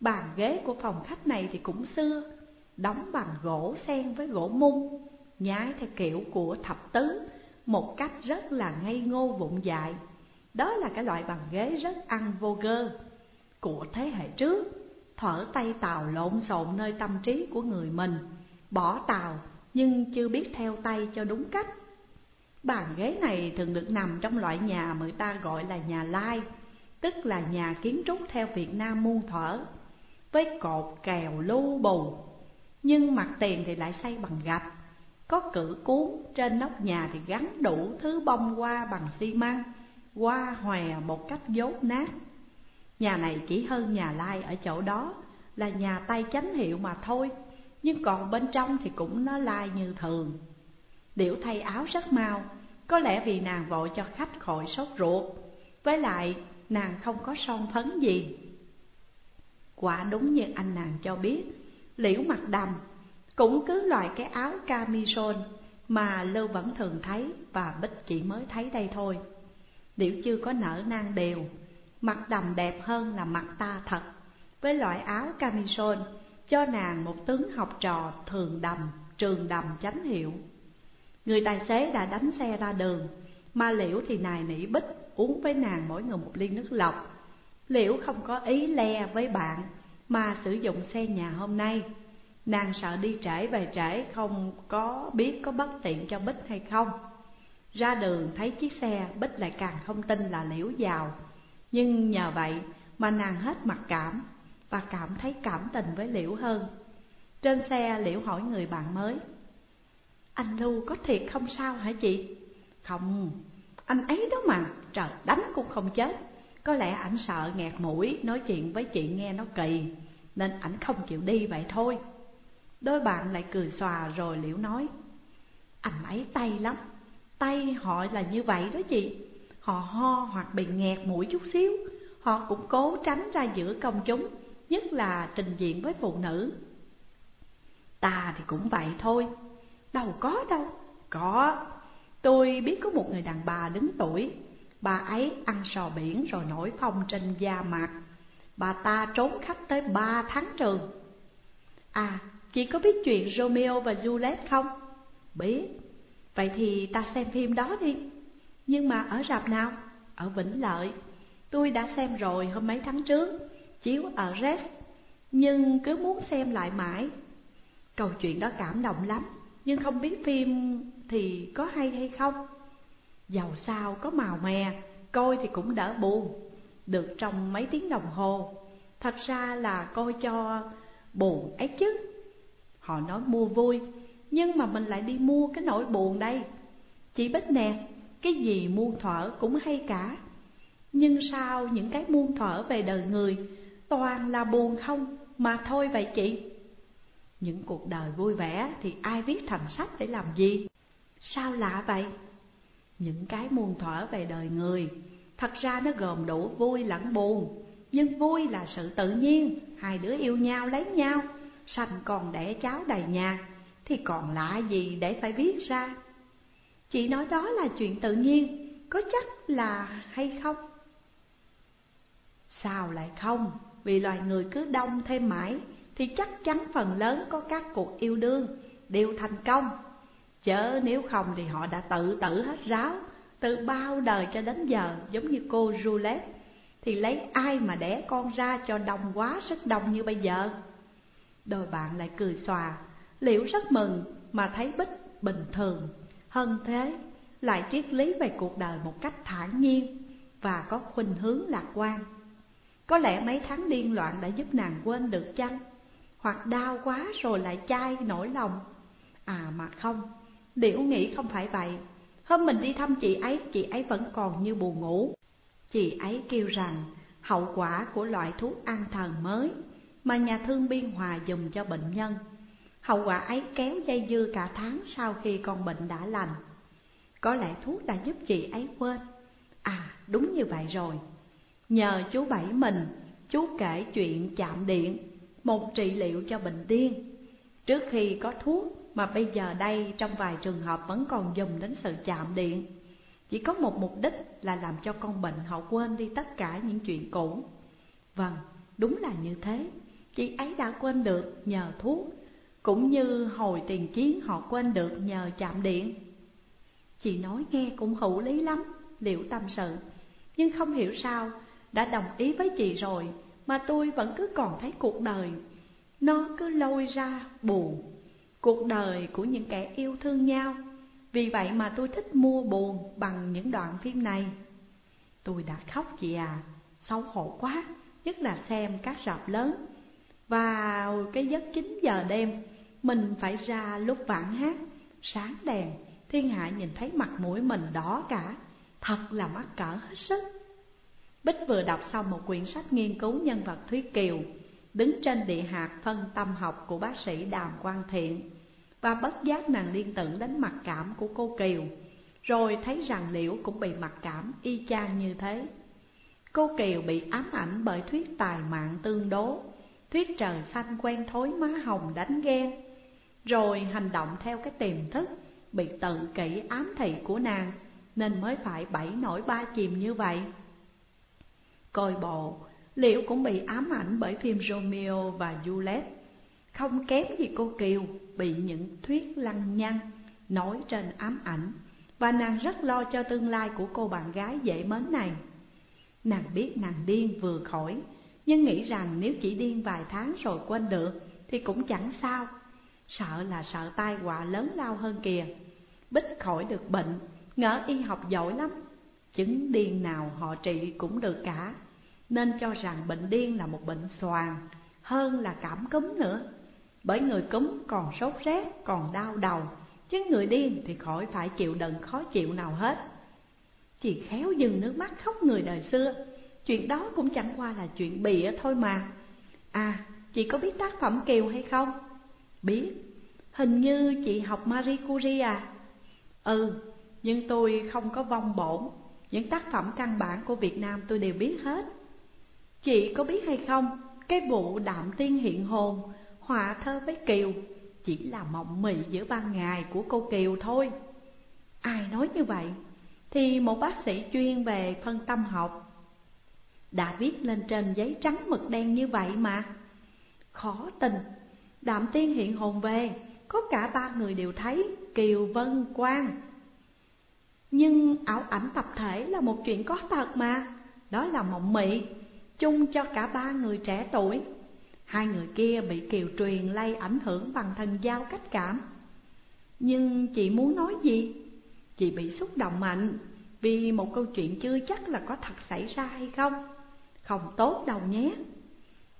Bàn ghế của phòng khách này thì cũng xưa, Đóng bằng gỗ sen với gỗ mung Nhái theo kiểu của thập tứ, Một cách rất là ngây ngô vụng dại. Đó là cái loại bàn ghế rất ăn vô gơ Của thế hệ trước, Thở tay tàu lộn xộn nơi tâm trí của người mình. Bỏ tàu nhưng chưa biết theo tay cho đúng cách. Bàn ghế này thường được nằm trong loại nhà mà người ta gọi là nhà lai, Tức là nhà kiến trúc theo Việt Nam muôn thở, Với cột kèo lưu bù. Nhưng mặt tiền thì lại xây bằng gạch, Có cửa cuốn, trên nóc nhà thì gắn đủ thứ bông hoa bằng xi măng, Hoa hòe một cách dốt nát. Nhà này chỉ hơn nhà lai ở chỗ đó, Là nhà tay chánh hiệu mà thôi, Nhưng còn bên trong thì cũng nó lai như thường. Điểu thay áo rất mau Có lẽ vì nàng vội cho khách khỏi sốt ruột. Với lại nàng không có son phấn gì. Quả đúng như anh nàng cho biết Liễu mặt đầm cũng cứ loại cái áo camisole Mà Lưu vẫn thường thấy và Bích chỉ mới thấy đây thôi. Liễu chưa có nở nang đều Mặt đầm đẹp hơn là mặt ta thật. Với loại áo camisole Cho nàng một tướng học trò thường đầm, trường đầm chánh hiệu. Người tài xế đã đánh xe ra đường. Mà Liễu thì nài nỉ Bích, uống với nàng mỗi người một ly nước lọc. Liễu không có ý le với bạn Mà sử dụng xe nhà hôm nay. Nàng sợ đi trễ về trễ, không có biết có bất tiện cho Bích hay không. Ra đường thấy chiếc xe, Bích lại càng không tin là liễu giàu Nhưng nhờ vậy mà nàng hết mặc cảm Và cảm thấy cảm tình với liễu hơn. Trên xe, liễu hỏi người bạn mới anh Lưu có thiệt không sao hả chị? Không, anh ấy đó mà, trời đánh cũng không chết. Có lẽ ảnh sợ nghẹt mũi nói chuyện với chị nghe nó kỳ Nên ảnh không chịu đi vậy thôi. Đôi bạn lại cười xòa rồi liễu nói Anh ấy tay lắm Tay họ là như vậy đó chị. Họ ho hoặc bị nghẹt mũi chút xíu Họ cũng cố tránh ra giữa công chúng Nhất là trình diện với phụ nữ. Ta thì cũng vậy thôi Đâu có đâu. Có. Tôi biết có một người đàn bà đứng tuổi. Bà ấy ăn sò biển rồi nổi phong trên da mặt Bà ta trốn khách tới ba tháng trường. À Chị có biết chuyện Romeo và Juliet không? Biết. Vậy thì ta xem phim đó đi. Nhưng mà ở rạp nào? Ở Vĩnh Lợi. Tôi đã xem rồi hôm mấy tháng trước. Chiếu ở Red Nhưng cứ muốn xem lại mãi. Câu chuyện đó cảm động lắm. Nhưng không biết phim thì có hay hay không? Dầu sao có màu mè, Coi thì cũng đỡ buồn. Được trong mấy tiếng đồng hồ. Thật ra là coi cho buồn ấy chứ. Họ nói mua vui, Nhưng mà mình lại đi mua cái nỗi buồn đây. Chị Bích nè, Cái gì muôn thuở cũng hay cả. Nhưng sao những cái muôn thuở về đời người Toàn là buồn không? Mà thôi vậy chị. Những cuộc đời vui vẻ Thì ai viết thành sách để làm gì? Sao lạ vậy? Những cái muôn thuở về đời người, Thật ra nó gồm đủ vui lẫn buồn. Nhưng vui là sự tự nhiên, Hai đứa yêu nhau lấy nhau. Sanh còn đẻ cháu đầy nhà, Thì còn lạ gì để phải viết ra? Chị nói đó là chuyện tự nhiên, Có chắc là hay không? Sao lại không? Vì loài người cứ đông thêm mãi thì chắc chắn phần lớn có các cuộc yêu đương đều thành công. Chớ nếu không thì họ đã tự tử hết ráo, Từ bao đời cho đến giờ, giống như cô Juliet, Thì lấy ai mà đẻ con ra cho đông quá sức đông như bây giờ? Đôi bạn lại cười xòa Liễu rất mừng mà thấy Bích bình thường, Hơn thế lại triết lý về cuộc đời một cách thản nhiên Và có khuynh hướng lạc quan. Có lẽ mấy tháng điên loạn đã giúp nàng quên được chăng? Hoặc đau quá rồi lại chai nổi lòng À mà không, Liễu nghĩ không phải vậy Hôm mình đi thăm chị ấy, chị ấy vẫn còn như buồn ngủ Chị ấy kêu rằng hậu quả của loại thuốc an thần mới mà nhà thương biên hòa dùng cho bệnh nhân. Hậu quả ấy kéo dây dưa cả tháng sau khi con bệnh đã lành. Có lẽ thuốc đã giúp chị ấy quên. À, đúng như vậy rồi. Nhờ chú Bảy mình, chú kể chuyện chạm điện, một trị liệu cho bệnh điên. Trước khi có thuốc mà bây giờ đây trong vài trường hợp vẫn còn dùng đến sự chạm điện. Chỉ có một mục đích là làm cho con bệnh họ quên đi tất cả những chuyện cũ. Vâng, đúng là như thế. Chị ấy đã quên được nhờ thuốc Cũng như hồi tiền chiến họ quên được nhờ chạm điện. Chị nói nghe cũng hữu lý lắm, liệu tâm sự. Nhưng không hiểu sao, đã đồng ý với chị rồi mà tôi vẫn cứ còn thấy cuộc đời Nó cứ lôi ra buồn. Cuộc đời của những kẻ yêu thương nhau. Vì vậy mà tôi thích mua buồn bằng những đoạn phim này. Tôi đã khóc chị à, xấu hổ quá Nhất là xem các rạp lớn. Vào cái giấc 9 giờ đêm Mình phải ra lúc vạn hát Sáng đèn Thiên hạ nhìn thấy mặt mũi mình đỏ cả. Thật là mắc cỡ hết sức. Bích vừa đọc xong một quyển sách nghiên cứu nhân vật Thúy Kiều, Đứng trên địa hạt phân tâm học của bác sĩ Đàm Quang Thiện, Và bất giác nàng liên tưởng đến mặc cảm của cô Kiều, Rồi thấy rằng Liễu cũng bị mặc cảm y chang như thế. Cô Kiều bị ám ảnh bởi thuyết tài mạng tương đố, Thuyết trời xanh quen thối má hồng đánh ghen, Rồi hành động theo cái tiềm thức, Bị tự kỷ ám thị của nàng, Nên mới phải bảy nổi ba chìm như vậy. Coi bộ, Liễu cũng bị ám ảnh bởi phim Romeo và Juliet? Không kém gì cô Kiều bị những thuyết lăng nhăng nói trên ám ảnh. Và nàng rất lo cho tương lai của cô bạn gái dễ mến này. Nàng biết nàng điên vừa khỏi Nhưng nghĩ rằng nếu chỉ điên vài tháng rồi quên được Thì cũng chẳng sao. Sợ là sợ tai họa lớn lao hơn kìa. Bích khỏi được bệnh Ngỡ y học giỏi lắm. Chứng điên nào họ trị cũng được cả. Nên cho rằng bệnh điên là một bệnh xoàng Hơn là cảm cúm nữa. Bởi người cúm còn sốt rét, còn đau đầu Chứ người điên thì khỏi phải chịu đựng khó chịu nào hết. Chị khéo dừng nước mắt khóc người đời xưa. Chuyện đó cũng chẳng qua là chuyện bịa thôi mà. À, chị có biết tác phẩm Kiều hay không? Biết, hình như chị học Marie Curie à? Ừ, nhưng tôi không có vong bổn. Những tác phẩm căn bản của Việt Nam tôi đều biết hết. Chị có biết hay không, Cái vụ đạm tiên hiện hồn, Họa thơ với Kiều Chỉ là mộng mị giữa ban ngày của cô Kiều thôi. Ai nói như vậy? Thì một bác sĩ chuyên về phân tâm học. Đã viết lên trên giấy trắng mực đen như vậy mà. Khó tình Đạm tiên hiện hồn về, Có cả ba người đều thấy Kiều Vân Quang. Nhưng ảo ảnh tập thể là một chuyện có thật mà. Đó là mộng mị, Chung cho cả ba người trẻ tuổi. Hai người kia bị Kiều truyền lây ảnh hưởng bằng thần giao cách cảm. Nhưng chị muốn nói gì? Chị bị xúc động mạnh Vì một câu chuyện chưa chắc là có thật xảy ra hay không. Không tốt đâu nhé.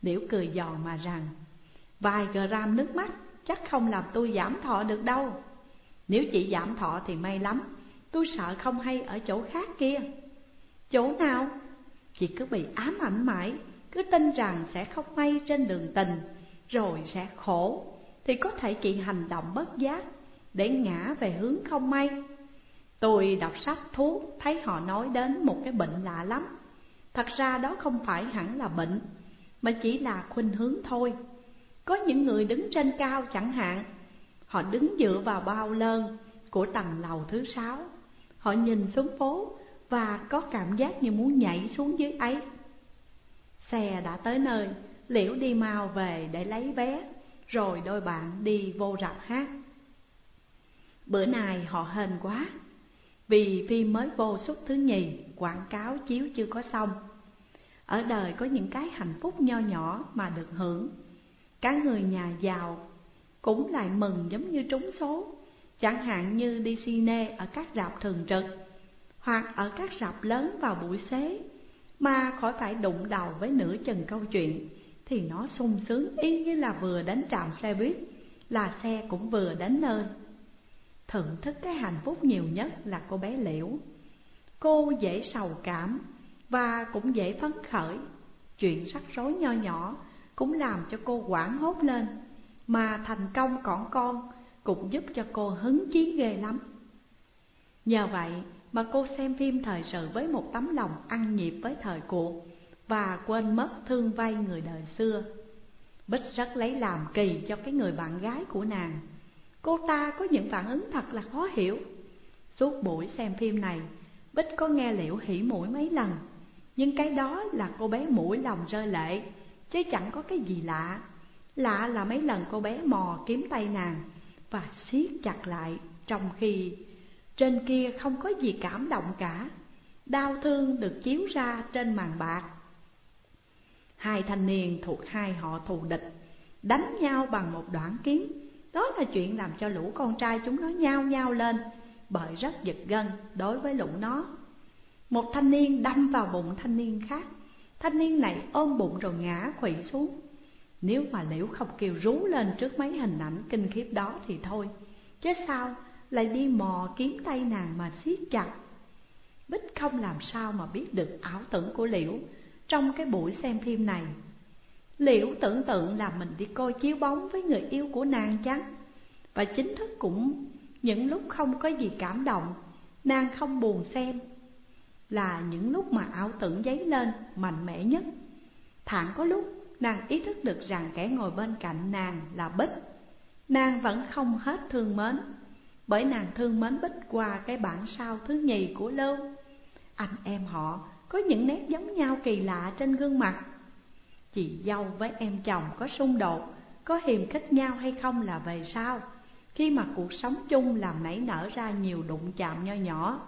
Điểu cười giòn mà rằng, Vài gram nước mắt chắc không làm tôi giảm thọ được đâu. Nếu chị giảm thọ thì may lắm. Tôi sợ không hay ở chỗ khác kia. Chỗ nào? Chị cứ bị ám ảnh mãi, Cứ tin rằng sẽ không may trên đường tình, Rồi sẽ khổ, Thì có thể chị hành động bất giác Để ngã về hướng không may. Tôi đọc sách thuốc Thấy họ nói đến một cái bệnh lạ lắm. Thật ra đó không phải hẳn là bệnh, Mà chỉ là khuynh hướng thôi. Có những người đứng trên cao chẳng hạn, Họ đứng dựa vào bao lơn của tầng lầu thứ sáu. Họ nhìn xuống phố và có cảm giác như muốn nhảy xuống dưới ấy. Xe đã tới nơi, Liễu đi mau về để lấy vé Rồi đôi bạn đi vô rạp hát. Bữa nay họ hên quá Vì phim mới vô suất thứ nhì, quảng cáo chiếu chưa có xong. Ở đời có những cái hạnh phúc nho nhỏ mà được hưởng. Cả người nhà giàu cũng lại mừng giống như trúng số. Chẳng hạn như đi cine ở các rạp thường trực, Hoặc ở các rạp lớn vào buổi xế, Mà khỏi phải đụng đầu với nửa chừng câu chuyện, Thì nó sung sướng y như là vừa đến trạm xe buýt, Là xe cũng vừa đến nơi. Thưởng thức cái hạnh phúc nhiều nhất là cô bé Liễu. Cô dễ sầu cảm và cũng dễ phấn khởi. Chuyện rắc rối nho nhỏ cũng làm cho cô quảng hốt lên, Mà thành công còn con cũng giúp cho cô hứng chí ghê lắm. Nhờ vậy mà cô xem phim thời sự với một tấm lòng ăn nhịp với thời cuộc Và quên mất thương vay người đời xưa. Bích rất lấy làm kỳ cho cái người bạn gái của nàng. Cô ta có những phản ứng thật là khó hiểu. Suốt buổi xem phim này, Bích có nghe Liễu hỉ mũi mấy lần, Nhưng cái đó là cô bé mũi lòng rơi lệ, Chứ chẳng có cái gì lạ. Lạ là mấy lần cô bé mò kiếm tay nàng và siết chặt lại, Trong khi trên kia không có gì cảm động cả. Đau thương được chiếu ra trên màn bạc. Hai thanh niên thuộc hai họ thù địch Đánh nhau bằng một đoạn kiếm. Đó là chuyện làm cho lũ con trai chúng nó nhao nhao lên, Bởi rất giật gân đối với lũ nó. Một thanh niên đâm vào bụng thanh niên khác. Thanh niên này ôm bụng rồi ngã quỵ xuống. Nếu mà liễu không kêu rú lên trước mấy hình ảnh kinh khiếp đó thì thôi. Chứ sao, lại đi mò kiếm tay nàng mà siết chặt. Bích không làm sao mà biết được ảo tưởng của Liễu trong cái buổi xem phim này. Liễu tưởng tượng là mình đi coi chiếu bóng với người yêu của nàng chắc. Và chính thức cũng những lúc không có gì cảm động, Nàng không buồn xem Là những lúc mà ảo tưởng dấy lên mạnh mẽ nhất. Thẳng có lúc nàng ý thức được rằng kẻ ngồi bên cạnh nàng là Bích. Nàng vẫn không hết thương mến Bởi nàng thương mến Bích qua cái bản sao thứ nhì của Lưu. Anh em họ có những nét giống nhau kỳ lạ trên gương mặt. Chị dâu với em chồng có xung đột, có hiềm khích nhau hay không là về sau. Khi mà cuộc sống chung làm nảy nở ra nhiều đụng chạm nho nhỏ.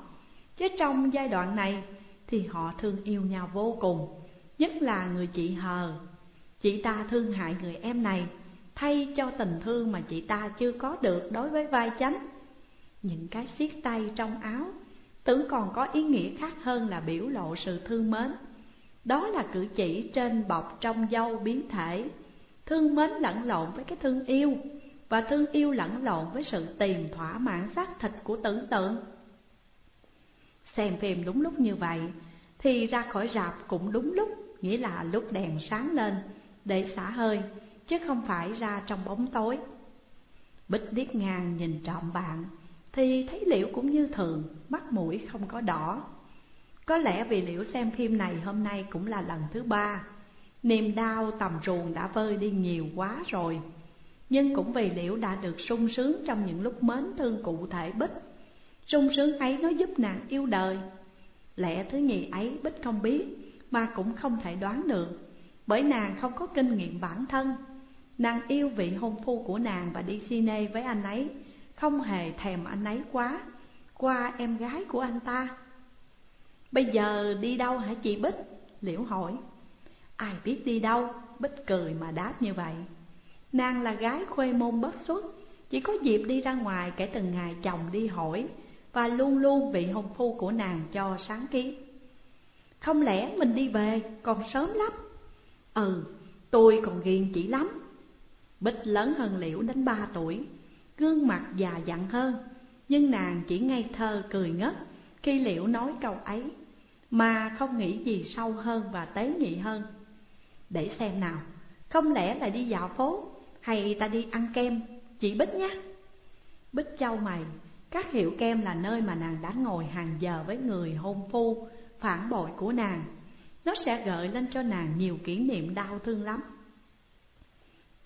Chứ trong giai đoạn này thì họ thương yêu nhau vô cùng Nhất là người chị hờ. Chị ta thương hại người em này, Thay cho tình thương mà chị ta chưa có được đối với vai chánh. Những cái siết tay trong áo, Tưởng còn có ý nghĩa khác hơn là biểu lộ sự thương mến. Đó là cử chỉ trên bọc trong dâu biến thể. Thương mến lẫn lộn với cái thương yêu, Và thương yêu lẫn lộn với sự tìm thỏa mãn xác thịt của tưởng tượng. Xem phim đúng lúc như vậy, Thì ra khỏi rạp cũng đúng lúc, Nghĩa là lúc đèn sáng lên để xả hơi Chứ không phải ra trong bóng tối Bích điếc ngang nhìn trộm bạn thì thấy Liễu cũng như thường, mắt mũi không có đỏ. Có lẽ vì Liễu xem phim này hôm nay cũng là lần thứ ba, niềm đau tầm ruồng đã vơi đi nhiều quá rồi. Nhưng cũng vì Liễu đã được sung sướng trong những lúc mến thương cụ thể Bích. Sung sướng ấy nó giúp nàng yêu đời. Lẽ thứ nhì ấy Bích không biết, mà cũng không thể đoán được, bởi nàng không có kinh nghiệm bản thân. Nàng yêu vị hôn phu của nàng và đi cine với anh ấy. Không hề thèm anh ấy quá. Qua em gái của anh ta. Bây giờ đi đâu hả chị bích? Liễu hỏi. Ai biết đi đâu? Bích cười mà đáp như vậy. Nàng là gái khuê môn bất xuất chỉ có dịp đi ra ngoài kể từ ngày chồng đi hỏi và luôn luôn vị hôn phu của nàng cho sáng kiến. Không lẽ mình đi về còn sớm lắm? Ừ tôi còn ghiền chị lắm. Bích lớn hơn liễu đến ba tuổi gương mặt già dặn hơn Nhưng nàng chỉ ngây thơ cười ngất khi liễu nói câu ấy Mà không nghĩ gì sâu hơn và tế nhị hơn. Để xem nào, không lẽ là đi dạo phố hay ta đi ăn kem, chị Bích nhé. Bích châu mày, các hiệu kem là nơi mà nàng đã ngồi hàng giờ với người hôn phu Phản bội của nàng. Nó sẽ gợi lên cho nàng nhiều kỷ niệm đau thương lắm.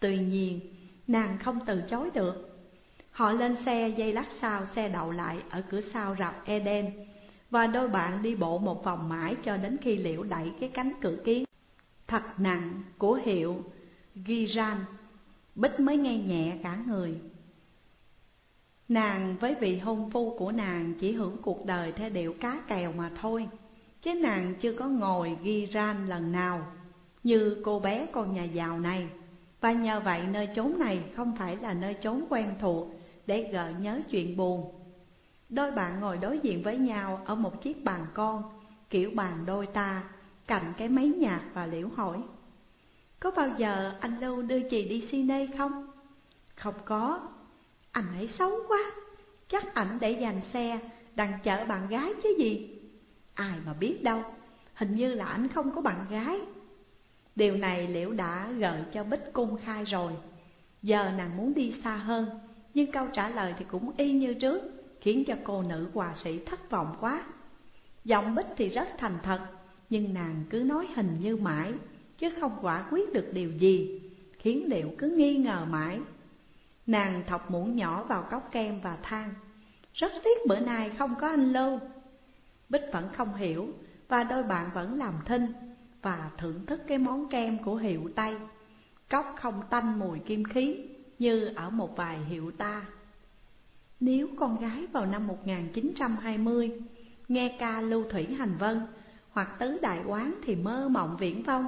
Tuy nhiên, nàng không từ chối được. Họ lên xe dây lát sau xe đậu lại ở cửa sau rạp Eden Và đôi bạn đi bộ một vòng mãi cho đến khi Liễu đẩy cái cánh cửa kiến Thật nặng của hiệu Giran Bích mới nghe nhẹ cả người. Nàng với vị hôn phu của nàng chỉ hưởng cuộc đời theo điệu cá kèo mà thôi. Chứ nàng chưa có ngồi ghi ran lần nào Như cô bé con nhà giàu này Và nhờ vậy nơi chốn này không phải là nơi chốn quen thuộc để gợi nhớ chuyện buồn. Đôi bạn ngồi đối diện với nhau ở một chiếc bàn con, kiểu bàn đôi ta, cạnh cái máy nhạc và liễu hỏi. Có bao giờ anh Lưu đưa chị đi cine không? Không có, anh ấy xấu quá, chắc ảnh để dành xe đằng chở bạn gái chứ gì. Ai mà biết đâu, hình như là anh không có bạn gái. Điều này Liễu đã gợi cho Bích cung khai rồi. Giờ nàng muốn đi xa hơn nhưng câu trả lời thì cũng y như trước Khiến cho cô nữ hòa sĩ thất vọng quá. Giọng Bích thì rất thành thật Nhưng nàng cứ nói hình như mãi Chứ không quả quyết được điều gì Khiến Liệu cứ nghi ngờ mãi. Nàng thọc muỗng nhỏ vào cốc kem và than Rất tiếc bữa nay không có anh Lưu Bích vẫn không hiểu, Và đôi bạn vẫn làm thinh, Và thưởng thức cái món kem của hiệu Tây. Cốc không tanh mùi kim khí, Như ở một vài hiệu ta. Nếu con gái vào năm 1920 Nghe ca Lưu Thủy Hành Vân Hoặc tứ đại quán thì mơ mộng viễn vông,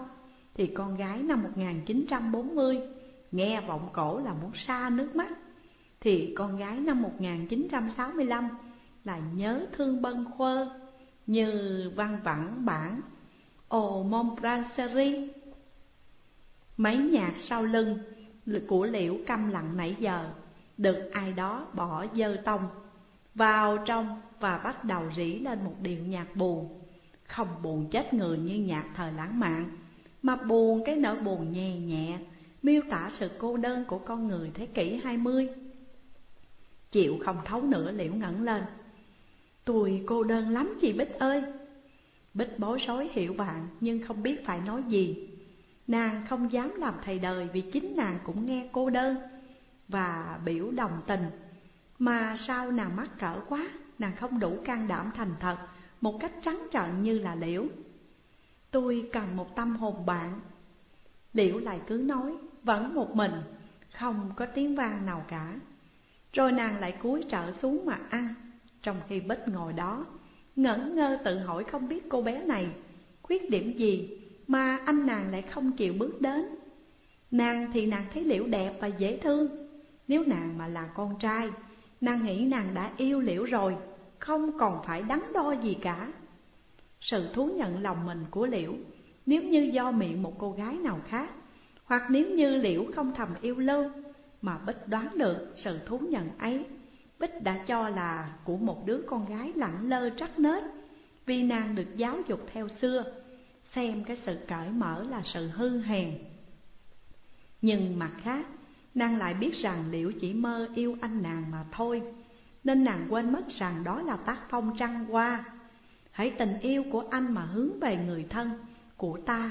Thì con gái năm 1940 Nghe vọng cổ là muốn xa nước mắt, Thì con gái năm 1965 Là nhớ thương bân khuơ như văn vẳng bản, Ồ Montbranseri Mấy nhạc sau lưng của liễu câm lặng nãy giờ, Được ai đó bỏ dơ tông, Vào trong và bắt đầu rỉ lên một điệu nhạc buồn. Không buồn chết người như nhạc thời lãng mạn, Mà buồn cái nỗi buồn nhẹ nhẹ, Miêu tả sự cô đơn của con người thế kỷ 20 Chịu không thấu nữa liễu ngẩng lên. Tôi cô đơn lắm chị Bích ơi. Bích bối rối hiểu bạn, nhưng không biết phải nói gì. Nàng không dám làm thầy đời vì chính nàng cũng nghe cô đơn Và biểu đồng tình. Mà sao nàng mắc cỡ quá, Nàng không đủ can đảm thành thật, Một cách trắng trợn như là liễu. Tôi cần một tâm hồn bạn. Liễu lại cứ nói, Vẫn một mình, Không có tiếng vang nào cả. Rồi nàng lại cúi trở xuống mà ăn. Trong khi Bích ngồi đó, Ngẩn ngơ tự hỏi không biết cô bé này Khuyết điểm gì mà anh nàng lại không chịu bước đến. Nàng thì nàng thấy Liễu đẹp và dễ thương. Nếu nàng mà là con trai, Nàng nghĩ nàng đã yêu Liễu rồi, Không còn phải đắn đo gì cả. Sự thú nhận lòng mình của Liễu, Nếu như do miệng một cô gái nào khác, Hoặc nếu như Liễu không thầm yêu lâu, Mà Bích đoán được sự thú nhận ấy Bích đã cho là của một đứa con gái lẳng lơ trắc nết, Vì nàng được giáo dục theo xưa, xem cái sự cởi mở là sự hư hèn nhưng mặt khác, nàng lại biết rằng liễu chỉ mơ yêu anh nàng mà thôi, nên nàng quên mất rằng đó là tác phong trăng qua. hãy tình yêu của anh mà hướng về người thân, của ta,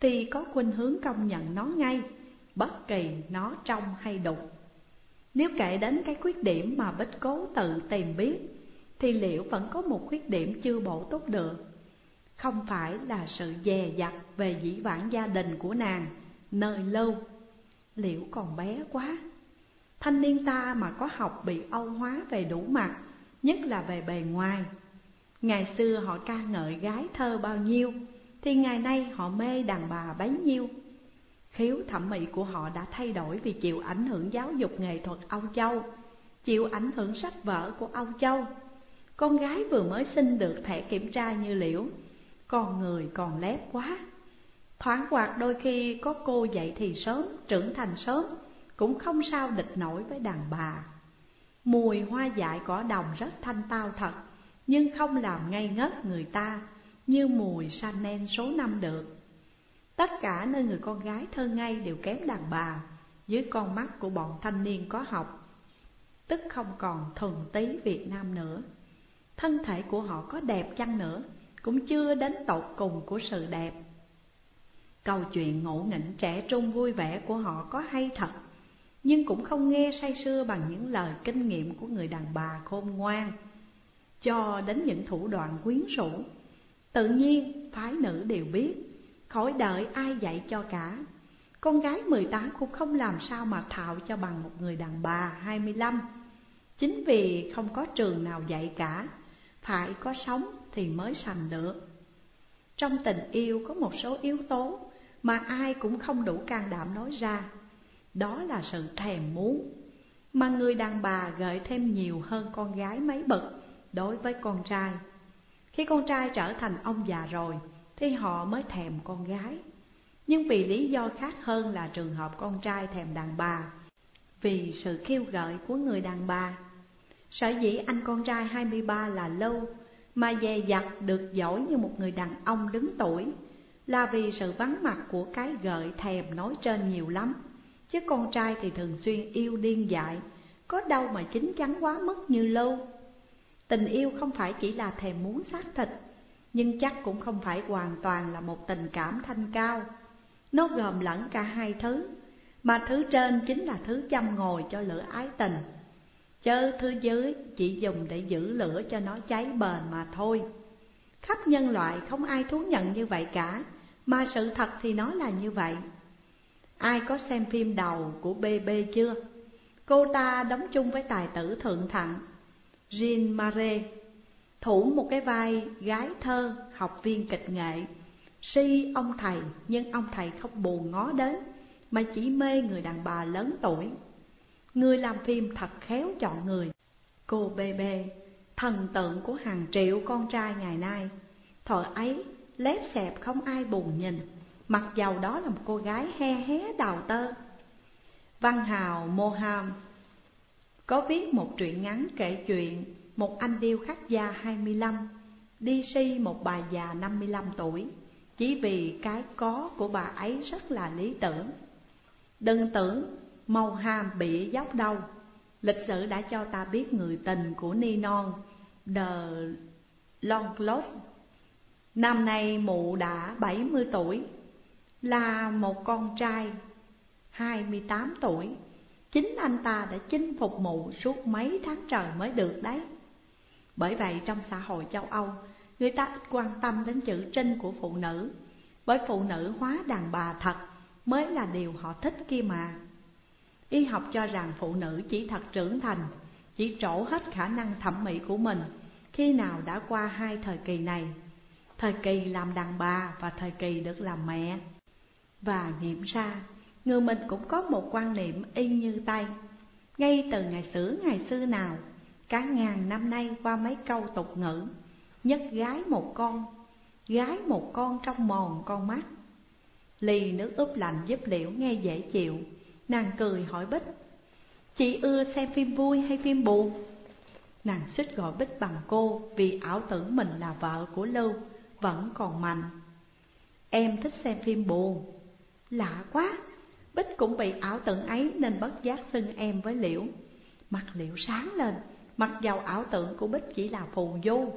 thì có khuynh hướng công nhận nó ngay, bất kỳ nó trong hay đục nếu kể đến cái khuyết điểm mà bích cố tự tìm biết, thì liệu vẫn có một khuyết điểm chưa bổ túc được? Không phải là sự dè dặt về dĩ vãng gia đình của nàng, nơi lâu. Liễu còn bé quá? Thanh niên ta mà có học bị âu hóa về đủ mặt, Nhất là về bề ngoài. Ngày xưa họ ca ngợi gái thơ bao nhiêu, Thì ngày nay họ mê đàn bà bấy nhiêu. Khiếu thẩm mỹ của họ đã thay đổi vì chịu ảnh hưởng giáo dục nghệ thuật Âu Châu Chịu ảnh hưởng sách vở của Âu Châu. Con gái vừa mới sinh được thẻ kiểm tra như liễu con người còn lép quá. Thoáng quạt đôi khi có cô dậy thì sớm, trưởng thành sớm Cũng không sao địch nổi với đàn bà. Mùi hoa dại cỏ đồng rất thanh tao thật Nhưng không làm ngây ngất người ta Như mùi Chanel số năm được. Tất cả nơi người con gái thơ ngây đều kém đàn bà Dưới con mắt của bọn thanh niên có học Tức không còn thuần tí Việt Nam nữa Thân thể của họ có đẹp chăng nữa cũng chưa đến tột cùng của sự đẹp. Câu chuyện ngộ nghĩnh trẻ trung vui vẻ của họ có hay thật, nhưng cũng không nghe say sưa bằng những lời kinh nghiệm của người đàn bà khôn ngoan, cho đến những thủ đoạn quyến rũ. Tự nhiên phái nữ đều biết, khỏi đợi ai dạy cho cả. Con gái 18 cũng không làm sao mà thạo cho bằng một người đàn bà 25 Chính vì không có trường nào dạy cả, Phải có sống thì mới sành được. Trong tình yêu có một số yếu tố mà ai cũng không đủ can đảm nói ra. Đó là sự thèm muốn. Mà người đàn bà gợi thêm nhiều hơn con gái mấy bậc đối với con trai. Khi con trai trở thành ông già rồi thì họ mới thèm con gái. Nhưng vì lý do khác hơn là trường hợp con trai thèm đàn bà, Vì sự khiêu gợi của người đàn bà. Sở dĩ anh con trai 23 là lâu, mà dè dặt được giỏi như một người đàn ông đứng tuổi, là vì sự vắng mặt của cái gợi thèm nói trên nhiều lắm. Chứ con trai thì thường xuyên yêu điên dại, có đâu mà chính chắn quá mức như lâu. Tình yêu không phải chỉ là thèm muốn xác thịt nhưng chắc cũng không phải hoàn toàn là một tình cảm thanh cao. Nó gồm lẫn cả hai thứ, Mà thứ trên chính là thứ châm ngồi cho lửa ái tình. Chớ thứ dưới chỉ dùng để giữ lửa cho nó cháy bền mà thôi. Khắp nhân loại không ai thú nhận như vậy cả, Mà sự thật thì nó là như vậy. Ai có xem phim đầu của BB chưa? Cô ta đóng chung với tài tử thượng thặng Jean Marais. Thủ một cái vai gái thơ, học viên kịch nghệ. Si ông thầy nhưng ông thầy không buồn ngó đến Mà chỉ mê người đàn bà lớn tuổi. Người làm phim thật khéo chọn người. Cô BB, thần tượng của hàng triệu con trai ngày nay. Thời ấy, lép xẹp không ai buồn nhìn Mặc dầu đó là một cô gái he hé đào tơ. Văn hào Moham có viết một truyện ngắn kể chuyện một anh điêu khắc gia 25 Đi si một bà già 55 tuổi. Chỉ vì cái có của bà ấy rất là lý tưởng. Đừng tưởng màu hàm bị dốc đâu. Lịch sử đã cho ta biết người tình của Ninon, The Longlost Năm nay mụ đã 70 tuổi, Là một con trai 28 tuổi. Chính anh ta đã chinh phục mụ suốt mấy tháng trời mới được đấy. Bởi vậy trong xã hội châu Âu, Người ta ít quan tâm đến chữ trinh của phụ nữ. Bởi phụ nữ hóa đàn bà thật Mới là điều họ thích kia mà. Y học cho rằng phụ nữ chỉ thật trưởng thành, Chỉ trổ hết khả năng thẩm mỹ của mình Khi nào đã qua hai thời kỳ này. Thời kỳ làm đàn bà và thời kỳ được làm mẹ. Và nghiệm ra, Người mình cũng có một quan niệm y như Tây Ngay từ ngày xưa ngày xưa nào Cả ngàn năm nay qua mấy câu tục ngữ. Nhất gái một con, Gái một con trong mòn con mắt. Lì nước ướp lạnh giúp liễu nghe dễ chịu, Nàng cười hỏi Bích, Chị ưa xem phim vui hay phim buồn? Nàng suýt gọi Bích bằng cô Vì ảo tưởng mình là vợ của Lưu Vẫn còn mạnh. Em thích xem phim buồn. Lạ quá, Bích cũng bị ảo tưởng ấy nên bất giác xưng em với Liễu. Mặt Liễu sáng lên Mặc dầu ảo tưởng của Bích chỉ là phù du,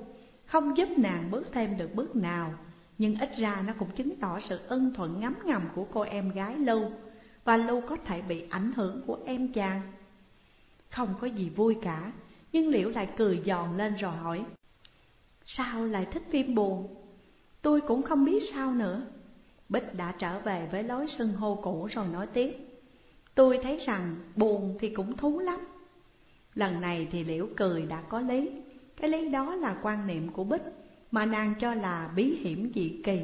Không giúp nàng bước thêm được bước nào, Nhưng ít ra nó cũng chứng tỏ sự ân thuận ngấm ngầm của cô em gái Lưu, Và Lưu có thể bị ảnh hưởng của em chàng Không có gì vui cả, Nhưng Liễu lại cười giòn lên rồi hỏi, Sao lại thích phim buồn? Tôi cũng không biết sao nữa Bích đã trở về với lối sưng hô cũ rồi nói tiếp, Tôi thấy rằng buồn thì cũng thú lắm Lần này thì Liễu cười đã có lý. Cái lý đó là quan niệm của Bích, Mà nàng cho là bí hiểm dị kỳ.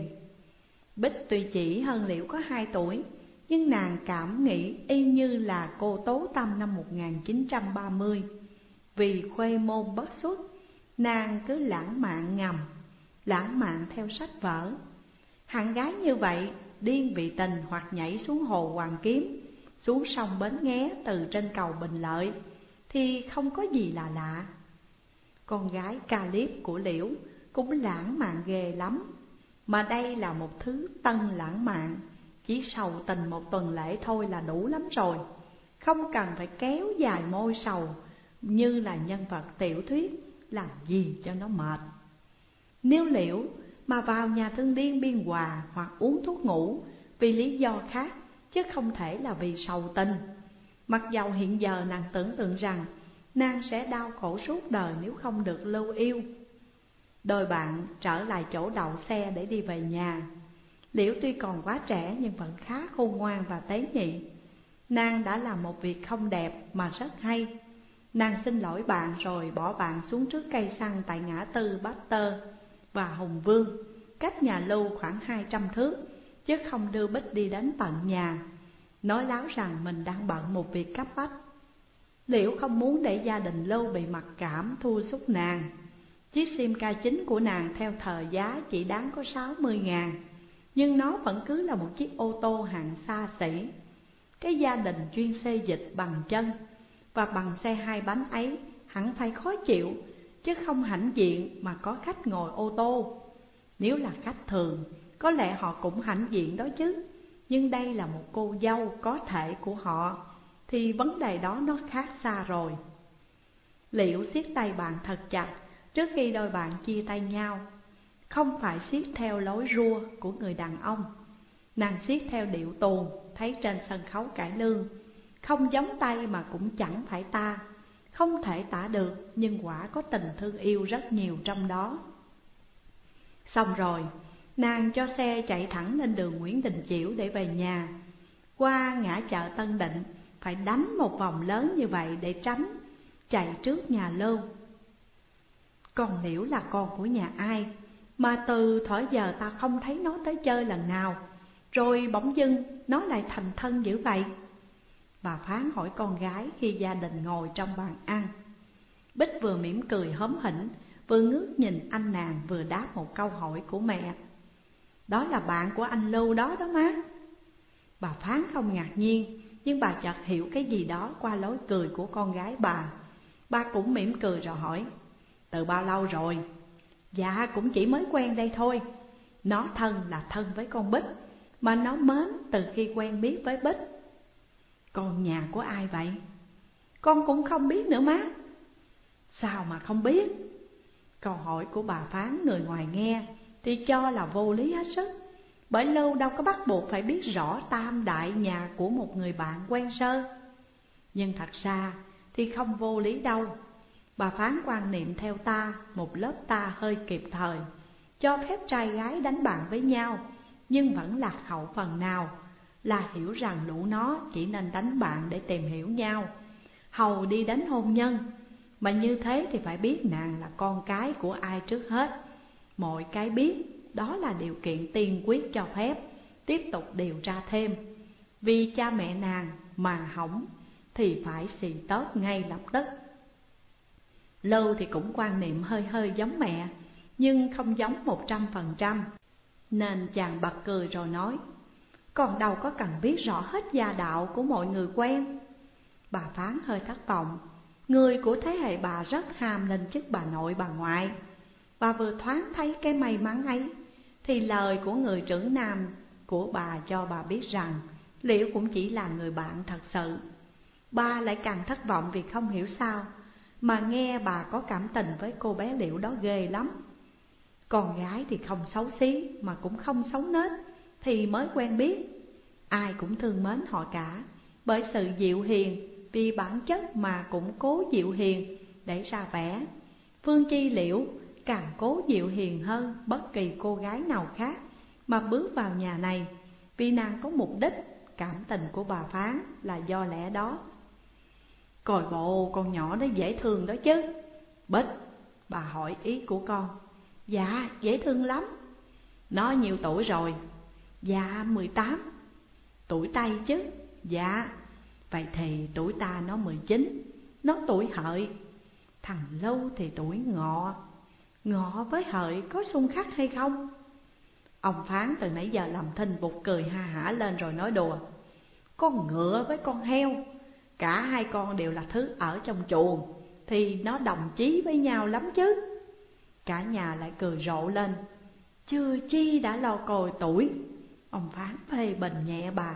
Bích tuy chỉ hơn Liễu có hai tuổi, Nhưng nàng cảm nghĩ y như là cô Tố Tâm năm 1930 Vì khuê môn bất xuất Nàng cứ lãng mạn ngầm, Lãng mạn theo sách vở. Hạng gái như vậy, điên vị tình hoặc nhảy xuống hồ Hoàng Kiếm, Xuống sông Bến Nghé từ trên cầu Bình Lợi thì không có gì là lạ. Con gái ca liếp của Liễu cũng lãng mạn ghê lắm, Mà đây là một thứ tân lãng mạn. Chỉ sầu tình một tuần lễ thôi là đủ lắm rồi. Không cần phải kéo dài môi sầu, Như là nhân vật tiểu thuyết, Làm gì cho nó mệt. Nếu Liễu mà vào nhà thương điên biên hòa hoặc uống thuốc ngủ vì lý do khác, chứ không thể là vì sầu tình. Mặc dầu hiện giờ nàng tưởng tượng rằng nàng sẽ đau khổ suốt đời nếu không được lưu yêu. Đôi bạn trở lại chỗ đậu xe để đi về nhà. Liễu tuy còn quá trẻ nhưng vẫn khá khôn ngoan và tế nhị. Nàng đã làm một việc không đẹp mà rất hay. Nàng xin lỗi bạn rồi bỏ bạn xuống trước cây xăng tại ngã tư Bát Tơ và Hùng Vương, cách nhà Lưu khoảng hai trăm thước, chứ không đưa Bích đi đến tận nhà, nói láo rằng mình đang bận một việc cấp bách. Liễu không muốn để gia đình Lưu bị mặc cảm thua xúc nàng. Chiếc sim ca chính của nàng theo thời giá chỉ đáng có sáu mươi ngàn, nhưng nó vẫn cứ là một chiếc ô tô hạng xa xỉ. Cái gia đình chuyên xê dịch bằng chân và bằng xe hai bánh ấy hẳn phải khó chịu chứ không hãnh diện mà có khách ngồi ô tô. Nếu là khách thường, có lẽ họ cũng hãnh diện đó chứ. Nhưng đây là một cô dâu có thể của họ, thì vấn đề đó nó khác xa rồi. Liễu siết tay bạn thật chặt trước khi đôi bạn chia tay nhau, không phải siết theo lối rua của người đàn ông. Nàng siết theo điệu tuồng Thấy trên sân khấu cải lương Không giống tay mà cũng chẳng phải ta Không thể tả được Nhưng quả có tình thương yêu rất nhiều trong đó Xong rồi Nàng cho xe chạy thẳng lên đường Nguyễn Đình Chiểu để về nhà. Qua ngã chợ Tân Định, Phải đánh một vòng lớn như vậy để tránh Chạy trước nhà Lưu còn Liễu là con của nhà ai? Mà từ thở giờ ta không thấy nó tới chơi lần nào. Rồi bỗng dưng nó lại thành thân dữ vậy. Bà Phán hỏi con gái khi gia đình ngồi trong bàn ăn. Bích vừa mỉm cười hớm hỉnh, Vừa ngước nhìn anh nàng vừa đáp một câu hỏi của mẹ. Đó là bạn của anh Lưu đó đó má Bà Phán không ngạc nhiên, Nhưng bà chợt hiểu cái gì đó qua lối cười của con gái bà Ba cũng mỉm cười rồi hỏi, Từ bao lâu rồi? Dạ cũng chỉ mới quen đây thôi Nó thân là thân với con Bích, Mà nó mến từ khi quen biết với Bích Con nhà của ai vậy? Con cũng không biết nữa má Sao mà không biết? Câu hỏi của bà Phán người ngoài nghe thì cho là vô lý hết sức. Bởi lâu đâu có bắt buộc phải biết rõ tam đại nhà của một người bạn quen sơ. Nhưng thật ra thì không vô lý đâu. Bà phán quan niệm theo ta, một lớp ta hơi kịp thời Cho phép trai gái đánh bạn với nhau Nhưng vẫn lạc hậu phần nào Là hiểu rằng lũ nó chỉ nên đánh bạn để tìm hiểu nhau. Hầu đi đánh hôn nhân Mà như thế thì phải biết nàng là con cái của ai trước hết. Mọi cái biết đó là điều kiện tiên quyết cho phép Tiếp tục điều tra thêm Vì cha mẹ nàng mà hỏng thì phải xì tớp ngay lập tức. Lâu thì cũng quan niệm hơi hơi giống mẹ, nhưng không giống một trăm phần trăm. Nên chàng bật cười rồi nói, còn đâu có cần biết rõ hết gia đạo của mọi người quen. Bà Phán hơi thất vọng, người của thế hệ bà rất ham lên chức bà nội bà ngoại và vừa thoáng thấy cái may mắn ấy, thì lời của người trưởng nam của bà cho bà biết rằng Liễu cũng chỉ là người bạn thật sự. Ba lại càng thất vọng vì không hiểu sao Mà nghe bà có cảm tình với cô bé Liễu đó ghê lắm. Con gái thì không xấu xí mà cũng không xấu nết Thì mới quen biết. Ai cũng thương mến họ cả Bởi sự dịu hiền Vì bản chất mà cũng cố dịu hiền để ra vẻ. Phương Chi Liễu càng cố dịu hiền hơn bất kỳ cô gái nào khác Mà bước vào nhà này Vì nàng có mục đích Cảm tình của bà Phán là do lẽ đó. Coi bộ con nhỏ đó dễ thương đó chứ. Bích, bà hỏi ý của con. Dạ, dễ thương lắm. Nó nhiều tuổi rồi. Dạ, 18 Tuổi Tây chứ? Dạ, vậy thì tuổi ta nó 19 Nó tuổi hợi. Thằng Lâu thì tuổi ngọ. Ngọ với hợi có xung khắc hay không? Ông Phán từ nãy giờ làm thinh bụt cười ha hả lên rồi nói đùa. Con ngựa với con heo, Cả hai con đều là thứ ở trong chuồng, Thì nó đồng chí với nhau lắm chứ. Cả nhà lại cười rộ lên. Chưa chi đã lo còi tuổi. Ông Phán phê bình nhẹ bà.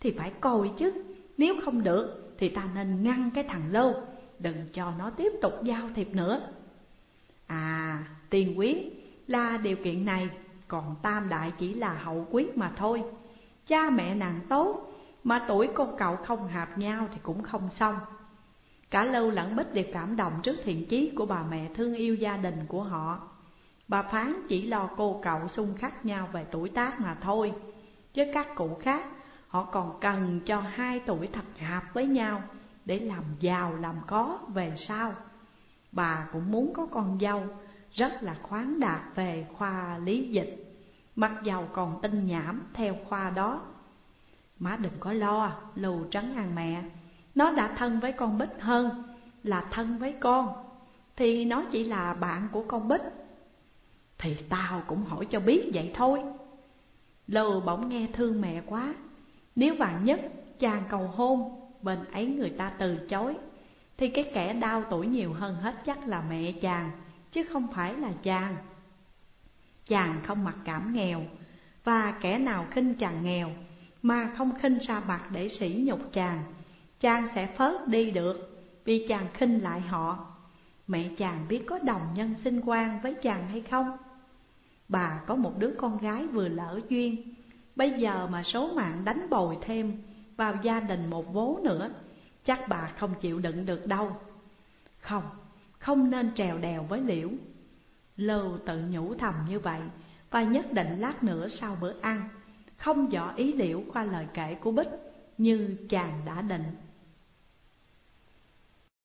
Thì phải coi chứ, Nếu không được thì ta nên ngăn cái thằng lâu Đừng cho nó tiếp tục giao thiệp nữa. À tiền quyết là điều kiện này, Còn tam đại chỉ là hậu quyết mà thôi. Cha mẹ nàng tốt, mà tuổi con cậu không hợp nhau thì cũng không xong. Cả lâu lẫn bích đều cảm động trước thiện chí của bà mẹ thương yêu gia đình của họ. Bà Phán chỉ lo cô cậu xung khắc nhau về tuổi tác mà thôi. Chứ các cụ khác, họ còn cần cho hai tuổi thật hợp với nhau Để làm giàu làm có về sau. Bà cũng muốn có con dâu rất là khoáng đạt về khoa lý dịch. Mặc dầu còn tinh nhảm theo khoa đó. Má đừng có lo, lù trắng ăn mẹ. Nó đã thân với con Bích hơn là thân với con. Thì nó chỉ là bạn của con Bích. Thì tao cũng hỏi cho biết vậy thôi. Lù bỗng nghe thương mẹ quá. Nếu vạn nhất chàng cầu hôn Bên ấy người ta từ chối. Thì cái kẻ đau tuổi nhiều hơn hết chắc là mẹ chàng, Chứ không phải là chàng. Chàng không mặc cảm nghèo, Và kẻ nào khinh chàng nghèo mà không khinh ra mặt để sỉ nhục chàng chàng sẽ phớt đi được vì chàng khinh lại họ. Mẹ chàng biết có đồng nhân sinh quan với chàng hay không? Bà có một đứa con gái vừa lỡ duyên, Bây giờ mà số mạng đánh bồi thêm vào gia đình một vố nữa Chắc bà không chịu đựng được đâu. Không, không nên trèo đèo với liễu. Lưu tự nhủ thầm như vậy Và nhất định lát nữa sau bữa ăn Không dò ý liễu qua lời kể của Bích Như chàng đã định.